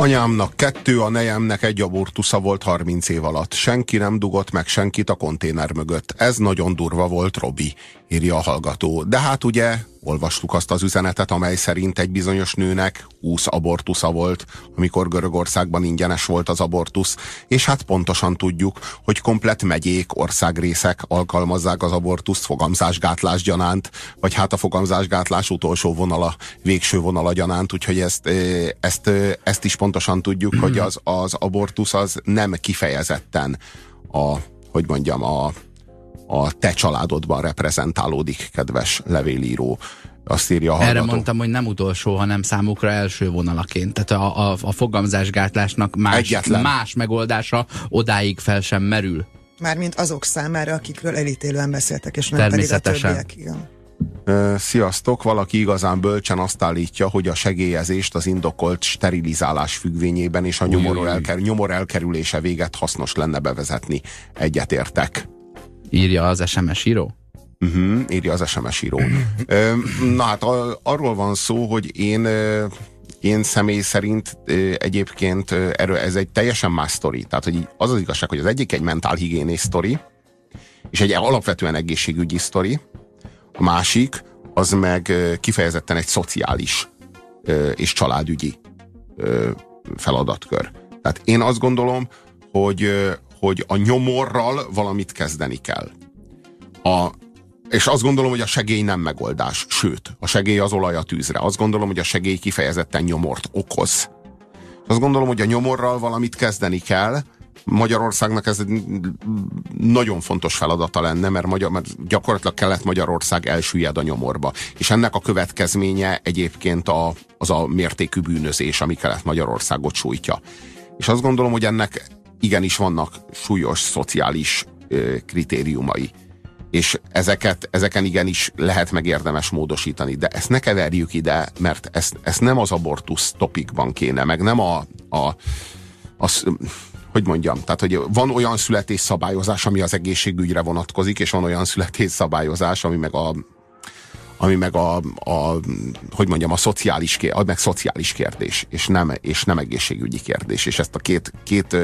Anyámnak kettő, a nejemnek egy abortusza volt 30 év alatt. Senki nem dugott meg senkit a konténer mögött. Ez nagyon durva volt, Robi, írja a hallgató. De hát ugye olvastuk azt az üzenetet, amely szerint egy bizonyos nőnek 20 abortusza volt, amikor Görögországban ingyenes volt az abortusz, és hát pontosan tudjuk, hogy komplet megyék, országrészek alkalmazzák az abortuszt fogamzásgátlás gyanánt, vagy hát a fogamzásgátlás utolsó vonala, végső vonala gyanánt, úgyhogy ezt, ezt, ezt is pontosan tudjuk, hogy az, az abortusz az nem kifejezetten a, hogy mondjam, a, a te családodban reprezentálódik, kedves levélíró. Azt írja a Erre mondtam, hogy nem utolsó, hanem számukra első vonalaként. Tehát a, a, a fogamzásgátlásnak más, más megoldása odáig fel sem merül. Mármint azok számára, akikről elítélően beszéltek, és nem pedig a többiek. Igen. Sziasztok! Valaki igazán bölcsen azt állítja, hogy a segélyezést az indokolt sterilizálás függvényében és a nyomor, elker, nyomor elkerülése véget hasznos lenne bevezetni. Egyetértek. Írja az SMS író? Uh-huh, írja az SMS író. Na hát arról van szó, hogy én én személy szerint egyébként ez egy teljesen más sztori. Tehát, hogy az az igazság, hogy az egyik egy mentálhigiénés sztori, és egy alapvetően egészségügyi sztori, a másik az meg kifejezetten egy szociális és családügyi feladatkör. Tehát én azt gondolom, hogy, hogy a nyomorral valamit kezdeni kell. A, és azt gondolom, hogy a segély nem megoldás. Sőt, a segély az olaj a tűzre. Azt gondolom, hogy a segély kifejezetten nyomort okoz. Azt gondolom, hogy a nyomorral valamit kezdeni kell. Magyarországnak ez egy nagyon fontos feladata lenne, mert, Magyar, mert gyakorlatilag Kelet-Magyarország elsüllyed a nyomorba. És ennek a következménye egyébként a, az a mértékű bűnözés, ami Kelet-Magyarországot sújtja. És azt gondolom, hogy ennek igenis vannak súlyos szociális ö, kritériumai. És ezeket, ezeken igenis lehet meg érdemes módosítani. De ezt ne keverjük ide, mert ezt, ezt nem az abortusz topikban kéne, meg nem a, a az, hogy mondjam, tehát hogy van olyan születésszabályozás, ami az egészségügyre vonatkozik, és van olyan születésszabályozás, ami meg a, ami meg a, a hogy mondjam, a szociális, kérdés, meg szociális kérdés, és nem, és nem egészségügyi kérdés. És ezt a két, két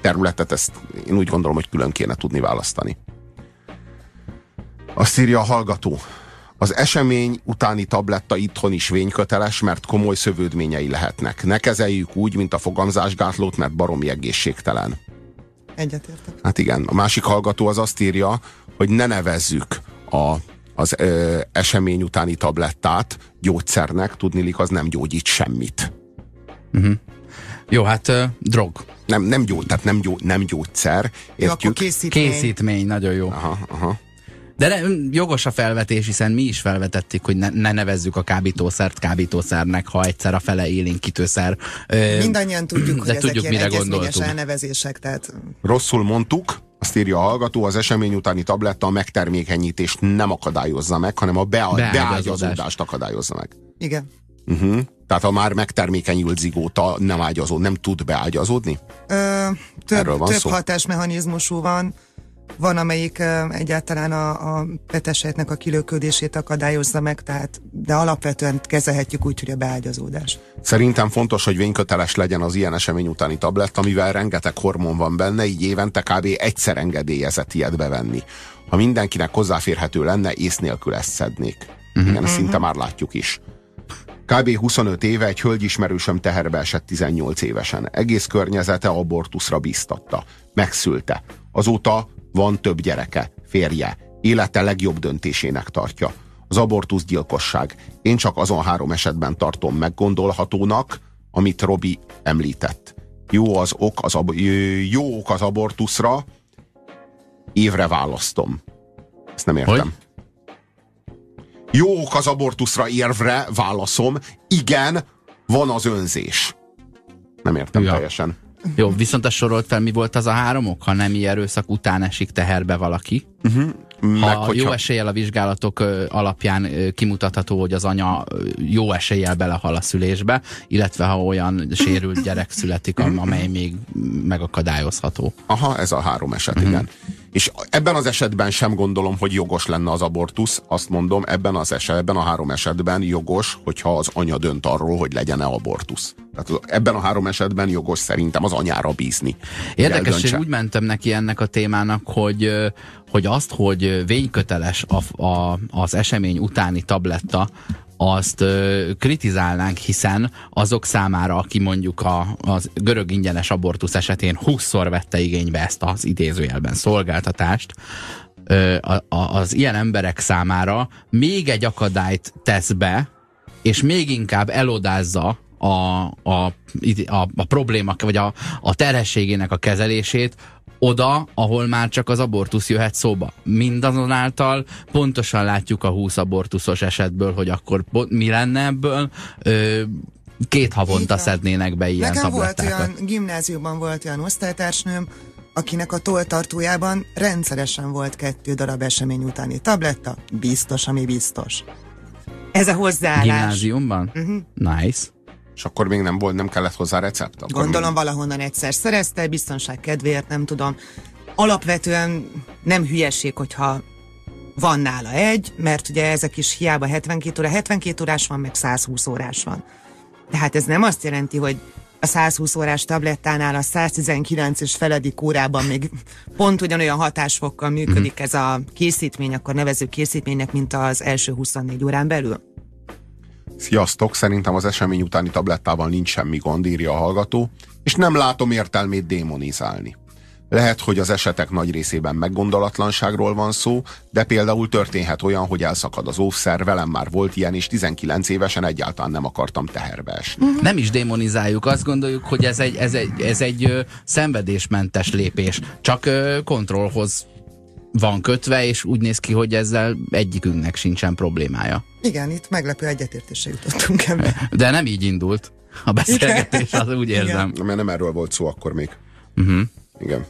területet, ezt én úgy gondolom, hogy külön kéne tudni választani. Azt írja a hallgató. Az esemény utáni tabletta itthon is vényköteles, mert komoly szövődményei lehetnek. Ne kezeljük úgy, mint a fogamzásgátlót, mert baromi egészségtelen. Egyetértek. Hát igen, a másik hallgató az azt írja, hogy ne nevezzük a, az ö, esemény utáni tablettát gyógyszernek, tudnilik az nem gyógyít semmit. Uh-huh. Jó, hát uh, drog. Nem, nem, gyógy, tehát nem, gyó, nem gyógyszer. Értjük? Jó, készítmény. Készítmény, nagyon jó. Aha, aha. De ne, jogos a felvetés, hiszen mi is felvetettük, hogy ne, ne nevezzük a kábítószert kábítószernek, ha egyszer a fele élénkítőszer. Mindannyian tudjuk, hogy ezek tudjuk, mire egyezményes elnevezések. Tehát... Rosszul mondtuk, azt írja a hallgató, az esemény utáni tabletta a megtermékenyítést nem akadályozza meg, hanem a bea- beágyazódást akadályozza meg. Igen. Uh-huh. Tehát a már megtermékenyült zigóta nem ágyazó, nem tud beágyazódni? Ö, több, van több szó? hatásmechanizmusú van. Van, amelyik egyáltalán a, a petesejtnek a kilöködését akadályozza meg, tehát, de alapvetően kezelhetjük úgy, hogy a beágyazódás. Szerintem fontos, hogy vényköteles legyen az ilyen esemény utáni tablett, amivel rengeteg hormon van benne, így évente kb. egyszer engedélyezett ilyet bevenni. Ha mindenkinek hozzáférhető lenne, ész nélkül ezt szednék. Uh-huh. Igen, ezt szinte már látjuk is. Kb. 25 éve egy hölgyismerősöm teherbe esett 18 évesen. Egész környezete abortuszra bíztatta. Megszülte. Azóta van több gyereke, férje, élete legjobb döntésének tartja. Az abortusz gyilkosság. Én csak azon három esetben tartom meggondolhatónak, amit Robi említett. Jó az ok az, ab- jó ok az abortuszra, évre választom. Ezt nem értem. Hogy? Jó ok az abortuszra érvre válaszom. Igen, van az önzés. Nem értem ja. teljesen. Jó, viszont a sorolt fel, mi volt az a három ok, ha nem erőszak után esik teherbe valaki? Uh-huh. Meg, ha hogyha... jó eséllyel a vizsgálatok alapján kimutatható, hogy az anya jó eséllyel belehal a szülésbe, illetve ha olyan sérült gyerek születik, amely még megakadályozható. Aha, ez a három eset, uh-huh. igen. És ebben az esetben sem gondolom, hogy jogos lenne az abortusz. Azt mondom, ebben az esetben, a három esetben jogos, hogyha az anya dönt arról, hogy legyen-e abortusz. Tehát ebben a három esetben jogos szerintem az anyára bízni. Érdekes, hogy úgy mentem neki ennek a témának, hogy, hogy azt, hogy vényköteles a, a, az esemény utáni tabletta, azt ö, kritizálnánk, hiszen azok számára, aki mondjuk a, az görög ingyenes abortusz esetén 20-szor vette igénybe ezt az idézőjelben szolgáltatást, a, a, az ilyen emberek számára még egy akadályt tesz be, és még inkább elodázza a, a, a, a probléma, vagy a, a terhességének a kezelését, oda, ahol már csak az abortusz jöhet szóba. Mindazonáltal pontosan látjuk a 20 abortuszos esetből, hogy akkor mi lenne ebből. Ö, két havonta szednének be ilyen Nekem tablettákat. volt olyan, gimnáziumban volt olyan osztálytársnőm, akinek a toltartójában rendszeresen volt kettő darab esemény utáni tabletta, biztos, ami biztos. Ez a hozzáállás. Gimnáziumban? Uh-huh. Nice. És akkor még nem volt, nem kellett hozzá recept? Akkor Gondolom még... valahonnan egyszer szerezte, biztonság kedvéért, nem tudom. Alapvetően nem hülyeség, hogyha van nála egy, mert ugye ezek is hiába 72 óra, 72 órás van, meg 120 órás van. Tehát ez nem azt jelenti, hogy a 120 órás tablettánál a 119 és feledik órában még pont ugyanolyan hatásfokkal működik mm. ez a készítmény, akkor nevező készítménynek, mint az első 24 órán belül. Sziasztok, szerintem az esemény utáni tablettával nincs semmi gond, írja a hallgató, és nem látom értelmét démonizálni. Lehet, hogy az esetek nagy részében meggondolatlanságról van szó, de például történhet olyan, hogy elszakad az óvszer, velem már volt ilyen, és 19 évesen egyáltalán nem akartam teherbe esni. Uh-huh. Nem is démonizáljuk, azt gondoljuk, hogy ez egy, ez egy, ez egy ö, szenvedésmentes lépés, csak ö, kontrollhoz van kötve, és úgy néz ki, hogy ezzel egyikünknek sincsen problémája. Igen, itt meglepő egyetértésre jutottunk ebbe. [LAUGHS] De nem így indult a beszélgetés, az úgy érzem. Igen. Mert nem erről volt szó akkor még. Uh-huh. Igen.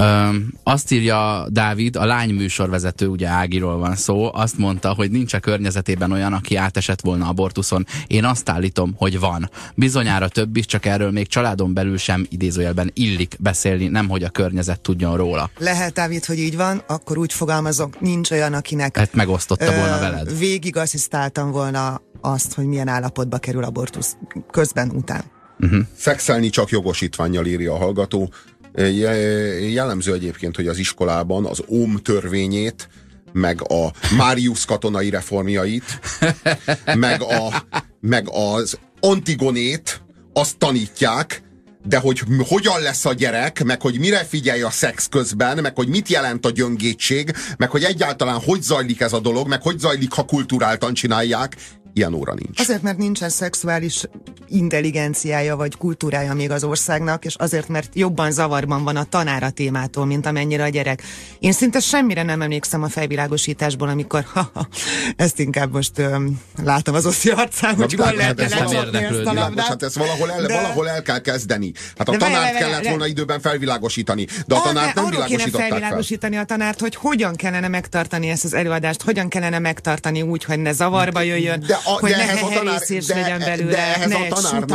Ö, azt írja Dávid, a lány műsorvezető, ugye Ágiról van szó, azt mondta, hogy nincs a környezetében olyan, aki átesett volna abortuszon. Én azt állítom, hogy van. Bizonyára több is, csak erről még családon belül sem idézőjelben illik beszélni, nem hogy a környezet tudjon róla. Lehet, Dávid, hogy így van, akkor úgy fogalmazok, nincs olyan, akinek Hát megosztotta volna veled. végig asszisztáltam volna azt, hogy milyen állapotba kerül abortusz közben, után. Uh-huh. Szexelni csak jogosítványjal írja a hallgató. Jellemző egyébként, hogy az iskolában az OM törvényét, meg a Máriusz katonai reformjait, meg, a, meg az Antigonét, azt tanítják, de hogy hogyan lesz a gyerek, meg hogy mire figyelj a szex közben, meg hogy mit jelent a gyöngétség, meg hogy egyáltalán hogy zajlik ez a dolog, meg hogy zajlik, ha kulturáltan csinálják, ilyen óra nincs. Azért, mert nincsen szexuális intelligenciája vagy kultúrája még az országnak, és azért, mert jobban zavarban van a tanára témától, mint amennyire a gyerek. Én szinte semmire nem emlékszem a felvilágosításból, amikor [LAUGHS] ha, ha, ezt inkább most öm, látom az oszi arcán, hogy hol lehet ez lecsapni ezt a labdát. Hát ezt valahol el, De- valahol el kell kezdeni. Hát a De tanárt várj, kellett várj. volna időben felvilágosítani, de a Ah, tanárt nem világosították fel. felvilágosítani a tanárt, hogy hogyan kellene megtartani ezt az előadást, hogyan kellene megtartani úgy, hogy ne zavarba jöjjön, De hogy de ne ehhez a tanár- de- legyen de belőle, ehhez ne a tanárnak-.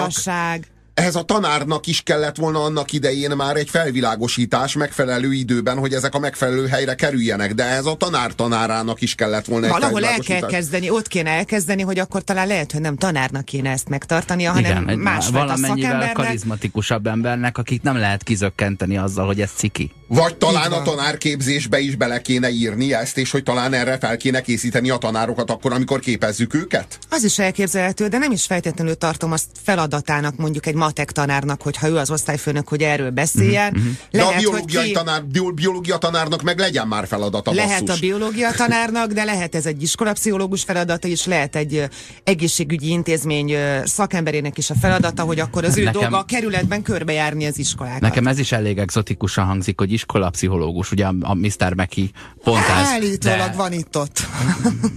Ehhez a tanárnak is kellett volna annak idején már egy felvilágosítás megfelelő időben, hogy ezek a megfelelő helyre kerüljenek, de ehhez a tanár tanárának is kellett volna egy Valahol el kell felvilágosítás. kezdeni, ott kéne elkezdeni, hogy akkor talán lehet, hogy nem tanárnak kéne ezt megtartania, hanem Igen, másfajta valamennyivel karizmatikusabb embernek, akit nem lehet kizökkenteni azzal, hogy ez ciki. Vagy talán a tanárképzésbe is bele kéne írni ezt, és hogy talán erre fel kéne készíteni a tanárokat akkor, amikor képezzük őket? Az is elképzelhető, de nem is feltétlenül tartom azt feladatának mondjuk egy matek tanárnak, hogyha ő az osztályfőnök, hogy erről beszéljen. Mhm, De a Lehet, hogy biológiai ki... tanár, bio, biológia tanárnak meg legyen már feladata, Lehet a basszus. biológia [LAUGHS] tanárnak, de lehet ez egy iskolapszichológus feladata is, lehet egy egészségügyi intézmény szakemberének is a feladata, hogy akkor az ő Nekem- dolga a kerületben körbejárni az iskolákat. Nekem ez is elég exotikusan hangzik, hogy iskolapszichológus, ugye a, a Mr. Meki pont ez. Állítólag de van itt ott. [LAUGHS]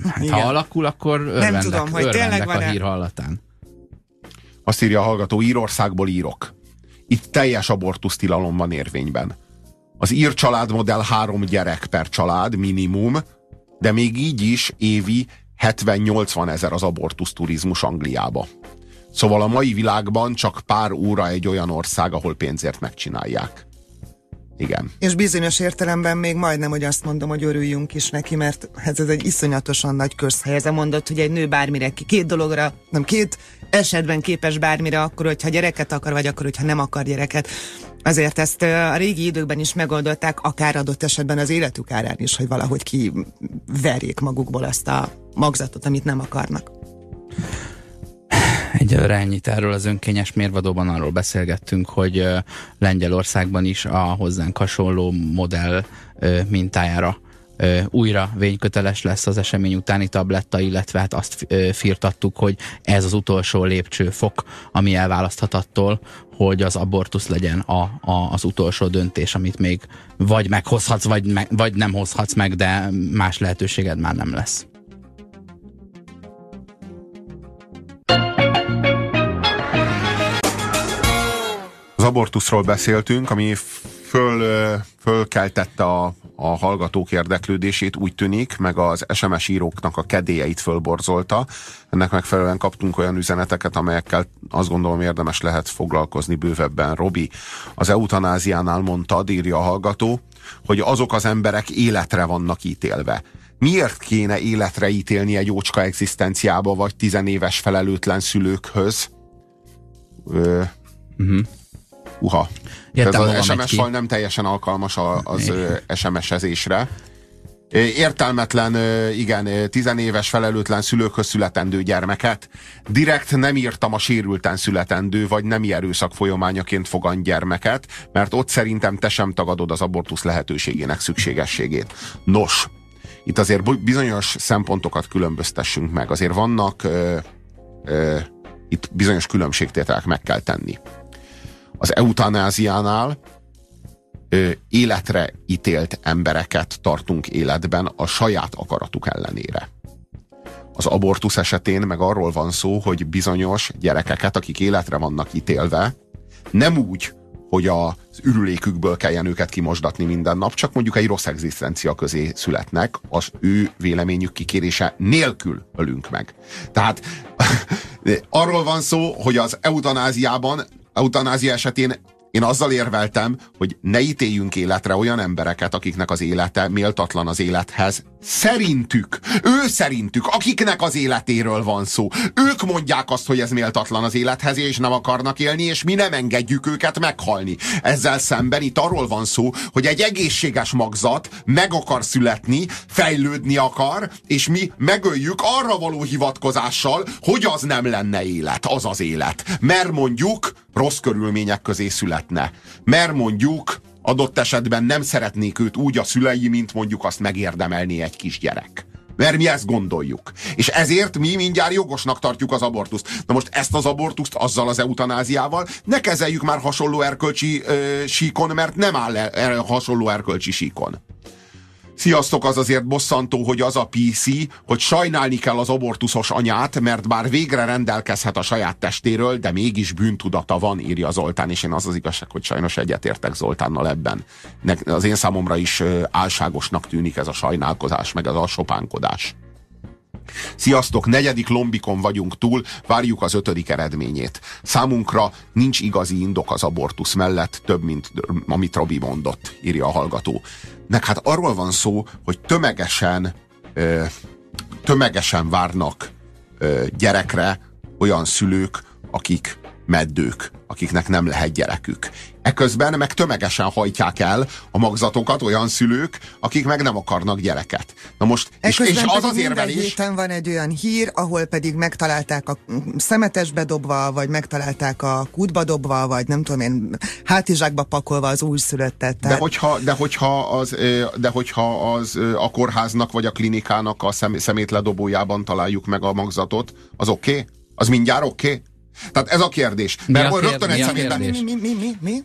Hát, ha alakul, akkor örvendek, tudom, hogy tényleg örvendek a hír hallatán. Azt írja a hallgató, Írországból írok. Itt teljes abortusztilalom van érvényben. Az ír családmodell három gyerek per család minimum, de még így is évi 70-80 ezer az abortusz turizmus Angliába. Szóval a mai világban csak pár óra egy olyan ország, ahol pénzért megcsinálják. Igen. És bizonyos értelemben még majdnem, hogy azt mondom, hogy örüljünk is neki, mert ez egy iszonyatosan nagy közhely. Ez a mondat, hogy egy nő bármire, két dologra, nem két esetben képes bármire, akkor, hogyha gyereket akar, vagy akkor, hogyha nem akar gyereket. Azért ezt a régi időkben is megoldották, akár adott esetben az életük árán is, hogy valahogy kiverjék magukból azt a magzatot, amit nem akarnak. Egyelőre ennyit erről az önkényes mérvadóban arról beszélgettünk, hogy Lengyelországban is a hozzánk hasonló modell mintájára újra vényköteles lesz az esemény utáni tabletta, illetve hát azt firtattuk, hogy ez az utolsó lépcsőfok, ami elválaszthat attól, hogy az abortusz legyen a, a, az utolsó döntés, amit még vagy meghozhatsz, vagy, me, vagy nem hozhatsz meg, de más lehetőséged már nem lesz. Abortuszról beszéltünk, ami föl, fölkeltette a, a hallgatók érdeklődését, úgy tűnik, meg az SMS íróknak a kedélyeit fölborzolta. Ennek megfelelően kaptunk olyan üzeneteket, amelyekkel azt gondolom érdemes lehet foglalkozni bővebben. Robi, az eutanáziánál mondta, írja a hallgató, hogy azok az emberek életre vannak ítélve. Miért kéne életre ítélni egy ócska egzisztenciába, vagy tizenéves felelőtlen szülőkhöz? Ö, Uh-huh. Uha. Értem Ez az egy SMS ki. fal nem teljesen alkalmas az SMS-ezésre. Értelmetlen, igen, tizenéves felelőtlen szülőkhöz születendő gyermeket. Direkt nem írtam a sérülten születendő, vagy nem erőszak folyamányaként fogant gyermeket, mert ott szerintem te sem tagadod az abortusz lehetőségének szükségességét. Nos, itt azért bizonyos szempontokat különböztessünk meg. Azért vannak ö, ö, itt bizonyos különbségtételek meg kell tenni az eutanáziánál ö, életre ítélt embereket tartunk életben a saját akaratuk ellenére. Az abortusz esetén meg arról van szó, hogy bizonyos gyerekeket, akik életre vannak ítélve, nem úgy, hogy az ürülékükből kelljen őket kimosdatni minden nap, csak mondjuk egy rossz egzisztencia közé születnek, az ő véleményük kikérése nélkül ölünk meg. Tehát [LAUGHS] arról van szó, hogy az eutanáziában, eutanázia esetén én azzal érveltem, hogy ne ítéljünk életre olyan embereket, akiknek az élete méltatlan az élethez. Szerintük, ő szerintük, akiknek az életéről van szó. Ők mondják azt, hogy ez méltatlan az élethez, és nem akarnak élni, és mi nem engedjük őket meghalni. Ezzel szemben itt arról van szó, hogy egy egészséges magzat meg akar születni, fejlődni akar, és mi megöljük arra való hivatkozással, hogy az nem lenne élet, az az élet. Mert mondjuk rossz körülmények közé születne. Mert mondjuk adott esetben nem szeretnék őt úgy a szülei, mint mondjuk azt megérdemelni egy kisgyerek. Mert mi ezt gondoljuk. És ezért mi mindjárt jogosnak tartjuk az abortuszt. Na most ezt az abortuszt azzal az eutanáziával ne kezeljük már hasonló erkölcsi ö, síkon, mert nem áll er, er, hasonló erkölcsi síkon. Sziasztok, az azért bosszantó, hogy az a PC, hogy sajnálni kell az abortuszos anyát, mert bár végre rendelkezhet a saját testéről, de mégis bűntudata van, írja Zoltán, és én az az igazság, hogy sajnos egyetértek Zoltánnal ebben. Az én számomra is álságosnak tűnik ez a sajnálkozás, meg ez a sopánkodás. Sziasztok, negyedik lombikon vagyunk túl, várjuk az ötödik eredményét. Számunkra nincs igazi indok az abortusz mellett, több, mint amit Robi mondott, írja a hallgató. Nek hát arról van szó, hogy tömegesen, ö, tömegesen várnak ö, gyerekre olyan szülők, akik meddők, akiknek nem lehet gyerekük. Eközben meg tömegesen hajtják el a magzatokat olyan szülők, akik meg nem akarnak gyereket. Na most, és, és az az érvelés... héten van egy olyan hír, ahol pedig megtalálták a szemetesbe dobva, vagy megtalálták a kútba dobva, vagy nem tudom én, hátizsákba pakolva az újszülöttet. Tehát... De hogyha, de hogyha, az, de hogyha az a kórháznak, vagy a klinikának a szem, szemétledobójában találjuk meg a magzatot, az oké? Okay? Az mindjárt oké? Okay? Tehát ez a kérdés. Mi mert a rögtön egy szemétben... Mi, mi, mi, mi, mi?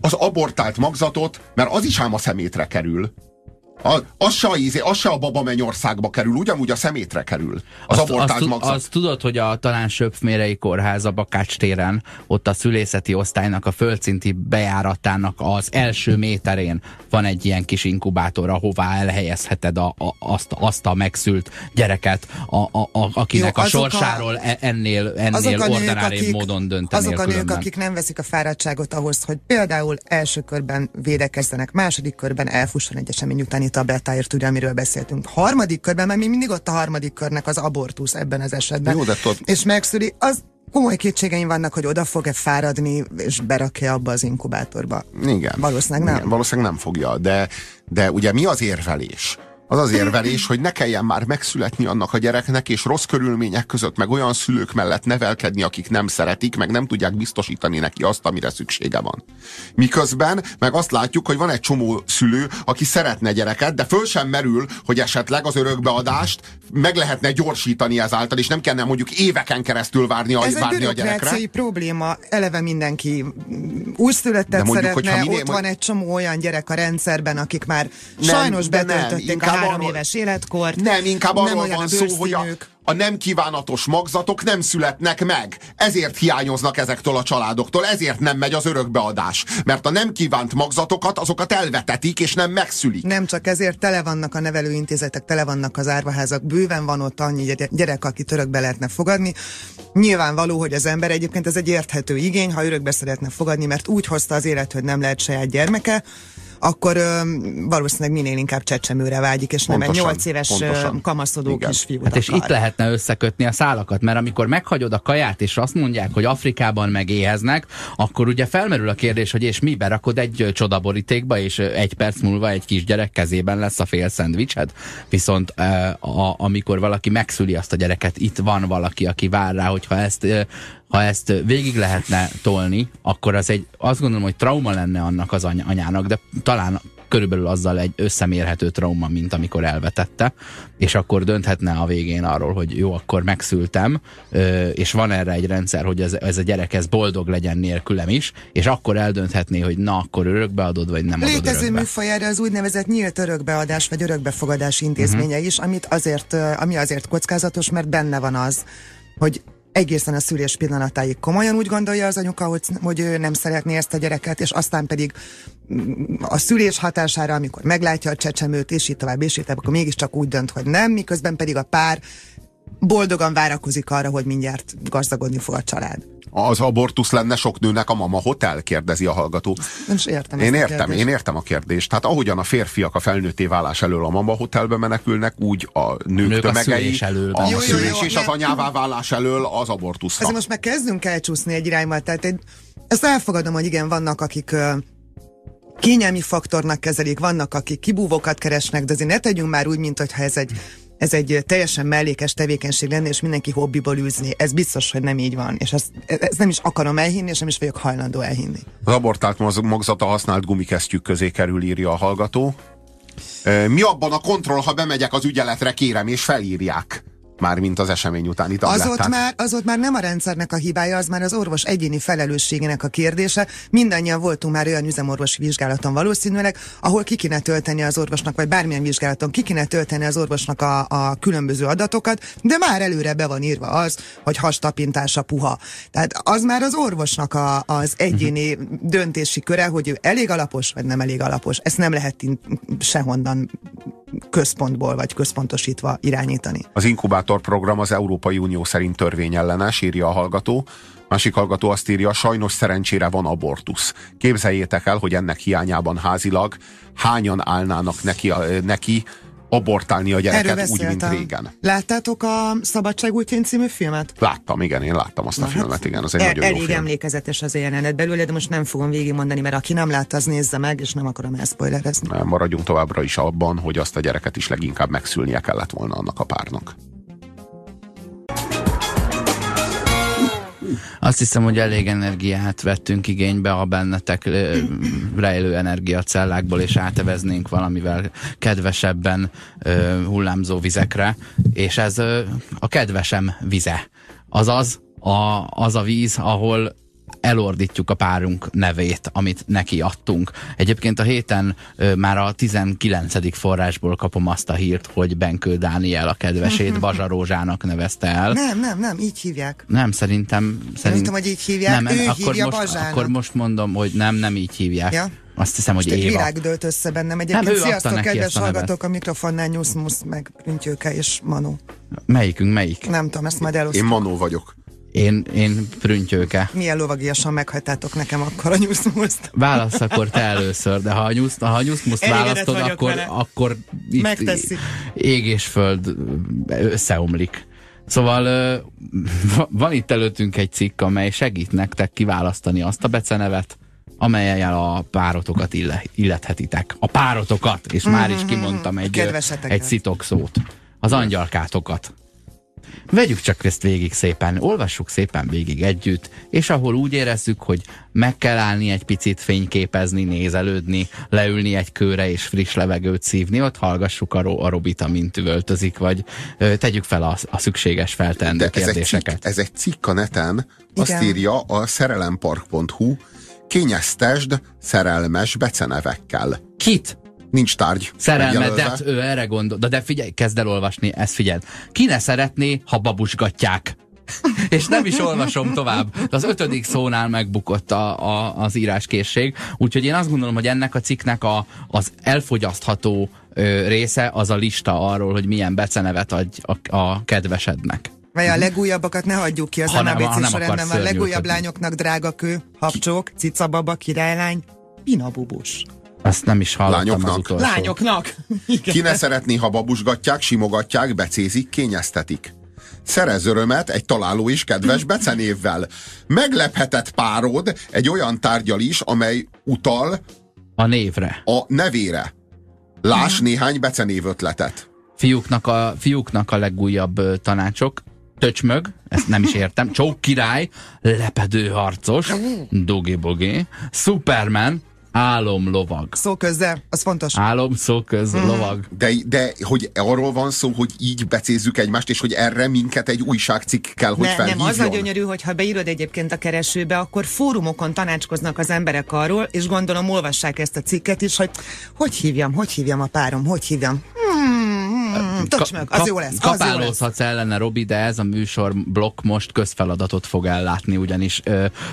Az abortált magzatot, mert az is ám a szemétre kerül. A, az, se a, az se a baba mennyországba kerül, ugyanúgy a szemétre kerül. Az azt, abortált azt, magzat. Azt tudod, hogy a talán Söpfmérei Kórház a Bakács téren, ott a szülészeti osztálynak a földszinti bejáratának az első méterén van egy ilyen kis inkubátor, ahová elhelyezheted a, a, azt, azt a megszült gyereket, a, a, a, akinek Jó, a sorsáról a, e- ennél, ennél ordinári módon döntenél Azok a nők, különben. akik nem veszik a fáradtságot ahhoz, hogy például első körben védekezzenek, második körben elfusson egy esemény utáni tablettáért, ugye, amiről beszéltünk. Harmadik körben, mert még mindig ott a harmadik körnek az abortusz ebben az esetben. Jó, de tud... És megszüli, az komoly kétségeim vannak, hogy oda fog-e fáradni, és berakja abba az inkubátorba. Igen. Valószínűleg nem. Igen, valószínűleg nem fogja, de, de ugye mi az érvelés? Az az érvelés, hogy ne kelljen már megszületni annak a gyereknek, és rossz körülmények között, meg olyan szülők mellett nevelkedni, akik nem szeretik, meg nem tudják biztosítani neki azt, amire szüksége van. Miközben meg azt látjuk, hogy van egy csomó szülő, aki szeretne gyereket, de föl sem merül, hogy esetleg az örökbeadást meg lehetne gyorsítani ezáltal, és nem kellene mondjuk éveken keresztül várni, a, Ez várni a gyerekre. Ez egy probléma, eleve mindenki újszülöttet szeretne, minél, ott van egy csomó olyan gyerek a rendszerben, akik már nem, sajnos betöltötték a három éves életkort. Nem, inkább arról van szó, hogy a, a nem kívánatos magzatok nem születnek meg. Ezért hiányoznak ezektől a családoktól, ezért nem megy az örökbeadás. Mert a nem kívánt magzatokat, azokat elvetetik, és nem megszülik. Nem csak ezért tele vannak a nevelőintézetek, tele vannak az árvaházak, bőven van ott annyi gyerek, akit örökbe lehetne fogadni. Nyilvánvaló, hogy az ember egyébként ez egy érthető igény, ha örökbe szeretne fogadni, mert úgy hozta az élet, hogy nem lehet saját gyermeke, akkor ö, valószínűleg minél inkább csecsemőre vágyik, és pontosan, nem egy 8 éves pontosan. kamaszodó Igen. kisfiút hát és itt lehetne összekötni a szálakat, mert amikor meghagyod a kaját, és azt mondják, hogy Afrikában megéheznek, akkor ugye felmerül a kérdés, hogy és mi berakod egy csodaborítékba, és egy perc múlva egy kisgyerek kezében lesz a fél szendvicsed. Viszont a, amikor valaki megszüli azt a gyereket, itt van valaki, aki vár rá, hogyha ezt ha ezt végig lehetne tolni, akkor az egy, azt gondolom, hogy trauma lenne annak az anyának, de talán körülbelül azzal egy összemérhető trauma, mint amikor elvetette, és akkor dönthetne a végén arról, hogy jó, akkor megszültem, és van erre egy rendszer, hogy ez, ez a gyerek ez boldog legyen nélkülem is, és akkor eldönthetné, hogy na, akkor örökbeadod, vagy nem Létező adod Létező műfaj erre az úgynevezett nyílt örökbeadás, vagy örökbefogadás intézménye uh-huh. is, amit azért, ami azért kockázatos, mert benne van az, hogy egészen a szülés pillanatáig komolyan úgy gondolja az anyuka, hogy, hogy ő nem szeretné ezt a gyereket, és aztán pedig mm, a szülés hatására, amikor meglátja a csecsemőt, és így tovább, és így tovább, akkor mégiscsak úgy dönt, hogy nem, miközben pedig a pár boldogan várakozik arra, hogy mindjárt gazdagodni fog a család. Az abortusz lenne sok nőnek a mama hotel? kérdezi a hallgató. Nem is értem Én a értem, kérdést. én értem a kérdést. Tehát ahogyan a férfiak a felnőtté válás elől a mama hotelbe menekülnek, úgy a nők, Nők a tömegei szülés elől a Jó, jó, szülés jó, és az anyává válás elől az abortuszra. Azért most már kezdünk elcsúszni egy irányba, tehát egy, ezt elfogadom, hogy igen, vannak, akik kényelmi faktornak kezelik, vannak, akik kibúvókat keresnek, de azért ne tegyünk már úgy, mint hogyha ez egy, ez egy teljesen mellékes tevékenység lenne, és mindenki hobbiból űzni. Ez biztos, hogy nem így van, és ezt, ezt nem is akarom elhinni, és nem is vagyok hajlandó elhinni. Az abortált maz- magzata használt gumikesztyűk közé kerül, írja a hallgató. Mi abban a kontroll, ha bemegyek az ügyeletre, kérem, és felírják? Mármint az esemény utáni Az ott, már, az ott már nem a rendszernek a hibája, az már az orvos egyéni felelősségének a kérdése. Mindannyian voltunk már olyan üzemorvosi vizsgálaton valószínűleg, ahol ki kéne tölteni az orvosnak, vagy bármilyen vizsgálaton ki kéne tölteni az orvosnak a, a különböző adatokat, de már előre be van írva az, hogy hastapintása puha. Tehát az már az orvosnak a, az egyéni döntési köre, hogy ő elég alapos, vagy nem elég alapos. Ezt nem lehet sehonnan központból, vagy központosítva irányítani. Az inkubátor program az Európai Unió szerint törvényellenes, írja a hallgató. Másik hallgató azt írja, sajnos szerencsére van abortusz. Képzeljétek el, hogy ennek hiányában házilag hányan állnának neki, neki abortálni a gyereket úgy, mint régen. Láttátok a Szabadság útjén című filmet? Láttam, igen, én láttam azt a filmet, igen, az egy El, nagyon jó elég film. emlékezetes az jelenet belőle, de most nem fogom végigmondani, mert aki Aki nem látta, az nézze meg, és nem akarom elszpoilerezni. Maradjunk továbbra is abban, hogy azt a gyereket is leginkább megszülnie kellett volna annak a párnak. Azt hiszem, hogy elég energiát vettünk igénybe a bennetek rejlő energiacellákból, és áteveznénk valamivel kedvesebben hullámzó vizekre, és ez a kedvesem vize. Azaz a, az a víz, ahol elordítjuk a párunk nevét, amit neki adtunk. Egyébként a héten ö, már a 19. forrásból kapom azt a hírt, hogy Benkő Dániel a kedvesét [LAUGHS] Bazsa Rózsának nevezte el. Nem, nem, nem, így hívják. Nem, szerintem... szerint... hittem, hogy így hívják. Nem, Ő akkor, hívja most, Bazsának. akkor most mondom, hogy nem, nem így hívják. Ja. Azt hiszem, hogy Most Éva. világ dőlt össze bennem. Egyébként Nem, sziasztok, kedves a hallgatók, a mikrofonnál Nyuszmusz, meg Prüntjöke és Manu. Melyikünk, melyik? Nem tudom, ezt majd Én elosztom. Manó vagyok. Én, én prüntjöke. Milyen lovagiasan meghagytátok nekem akkor a Nyuszmuszt. Válasz akkor te először, de ha a nyusz, ha a nyuszmuszt választod, akkor, vele. akkor itt Megteszi. ég és föld összeomlik. Szóval van itt előttünk egy cikk, amely segít nektek kiválasztani azt a becenevet, amelyel a párotokat ille, illethetitek. A párotokat, és már is kimondtam egy, egy szitokszót. Az angyalkátokat. Vegyük csak ezt végig szépen, olvassuk szépen végig együtt, és ahol úgy érezzük, hogy meg kell állni egy picit fényképezni, nézelődni, leülni egy kőre és friss levegőt szívni, ott hallgassuk a, ro- a Robit, amint üvöltözik, vagy ö, tegyük fel a, a szükséges felteendő De ez egy, cikk, kérdéseket. ez egy cikk a neten, azt Igen. írja a szerelempark.hu, kényeztesd szerelmes becenevekkel. Kit? Nincs tárgy. Szerelmedet, megjelölve. ő erre gondol. De, de figyelj, kezd el olvasni, ezt figyel. Ki ne szeretné, ha babusgatják? [LAUGHS] És nem is olvasom tovább. De az ötödik szónál megbukott a, a, az íráskészség. Úgyhogy én azt gondolom, hogy ennek a cikknek a, az elfogyasztható ö, része az a lista arról, hogy milyen becenevet adj a, a kedvesednek. Vagy a legújabbakat ne hagyjuk ki, az Ha nem- ha MABC nem sorrendben akarsz van. Legújabb lányoknak drága kő, habcsók, cicababa, királylány, pinabubus. Azt nem is hallottam Lányoknak. az. Lányoknak! [LAUGHS] Igen. Ki ne szeretné, ha babusgatják, simogatják, becézik, kényeztetik. Szerez örömet egy találó is kedves becenévvel. Meglephetett párod egy olyan tárgyal is, amely utal A névre. a nevére. Láss néhány becenév ötletet. Fiúknak a, fiúknak a legújabb tanácsok. Töcsmög, ezt nem is értem. Csók király, lepedő harcos, dogi-bogi, Superman, álomlovag. Szó közzel, az fontos. Álom, szó köz, lovag. De, de hogy arról van szó, hogy így becézzük egymást, és hogy erre minket egy újságcikk kell, hogy Ne, nem, felhívjon. az a gyönyörű, hogy ha beírod egyébként a keresőbe, akkor fórumokon tanácskoznak az emberek arról, és gondolom olvassák ezt a cikket is, hogy Hogy hívjam, hogy hívjam a párom, hogy hívjam? Hmm, Mm, Tocsmök, az kap, jó lesz. Az kapálózhatsz ellene, Robi, de ez a műsor blokk most közfeladatot fog ellátni, ugyanis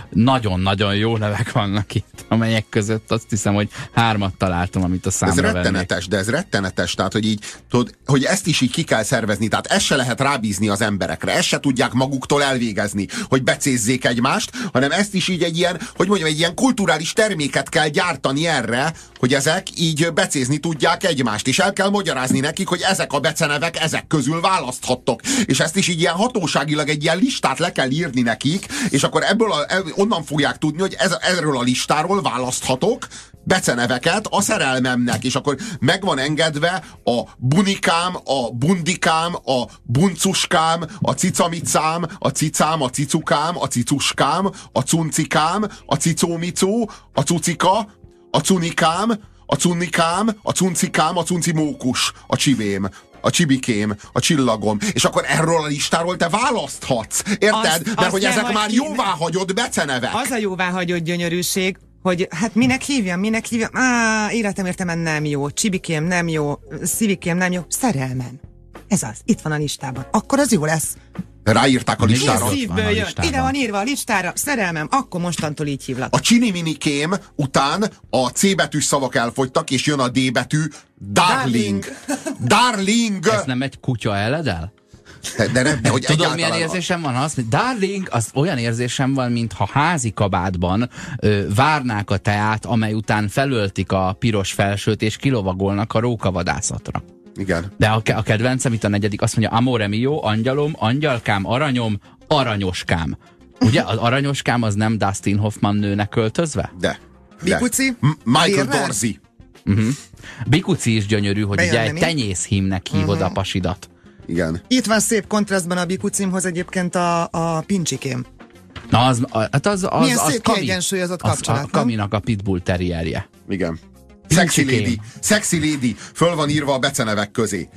nagyon-nagyon jó nevek vannak itt, amelyek között azt hiszem, hogy hármat találtam, amit a számra Ez rettenetes, de ez rettenetes, tehát hogy így, tudod, hogy ezt is így ki kell szervezni, tehát ezt se lehet rábízni az emberekre, ezt se tudják maguktól elvégezni, hogy becézzék egymást, hanem ezt is így egy ilyen, hogy mondjam, egy ilyen kulturális terméket kell gyártani erre, hogy ezek így becézni tudják egymást, és el kell magyarázni nekik, hogy ezek a becenevek ezek közül választhattok. És ezt is így ilyen hatóságilag egy ilyen listát le kell írni nekik, és akkor ebből a, onnan fogják tudni, hogy ez, erről a listáról választhatok, beceneveket a szerelmemnek, és akkor meg van engedve a bunikám, a bundikám, a buncuskám, a cicamicám, a cicám, a cicukám, a cicuskám, a cuncikám, a cicómicó, a cucika, a cunikám, a cunikám, a cuncikám, a cuncimókus, a csivém, a csibikém, a csillagom, és akkor erről a listáról te választhatsz. Érted? Azt, Mert azt hogy ezek már jóváhagyott becenevek. Az a jóváhagyott gyönyörűség, hogy hát minek hívjam, minek hívjam, á, életem értemen nem jó, csibikém nem jó, szívikém nem jó, szerelmem. Ez az, itt van a listában. Akkor az jó lesz. Ráírták a listára. Van szívből jön. Ide van írva a listára, szerelmem, akkor mostantól így hívlak. A csiniminikém után a C betűs szavak elfogytak, és jön a D betű, darling. Darling! Ez nem egy kutya eledel? De, de nem, de hogy Tudod, milyen érzésem van? Az, darling, az olyan érzésem van, mintha házi kabátban ö, várnák a teát, amely után felöltik a piros felsőt, és kilovagolnak a rókavadászatra. Igen. De a, a kedvencem itt a negyedik azt mondja, amore mio, angyalom, angyalkám, aranyom, aranyoskám. Ugye az aranyoskám az nem Dustin Hoffman nőnek költözve? De. Bikuci? Michael Dorsey. Uh-huh. Bikuci is gyönyörű, hogy Bejön, ugye egy tenyészhímnek hívod uh-huh. a pasidat. Igen. Itt van szép kontrasztban a bikucimhoz egyébként a, a pincsikém. Na, az, hát az, az, Milyen az szép Kami, kiegyensúlyozott az kapcsolat, a nem? Kaminak a pitbull terrierje. Igen. Sexy lady. Sexy lady. Föl van írva a becenevek közé.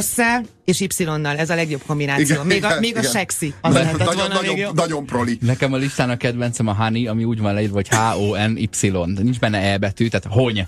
S-szel és Y-nal, ez a legjobb kombináció. Igen, még, a, igen, még a igen. sexy. Az lehetett Nagyon, volna még nagyon, jó. nagyon proli. Nekem a listán a kedvencem a Honey, ami úgy van leírva, hogy H-O-N-Y. Nincs benne E betű, tehát hony.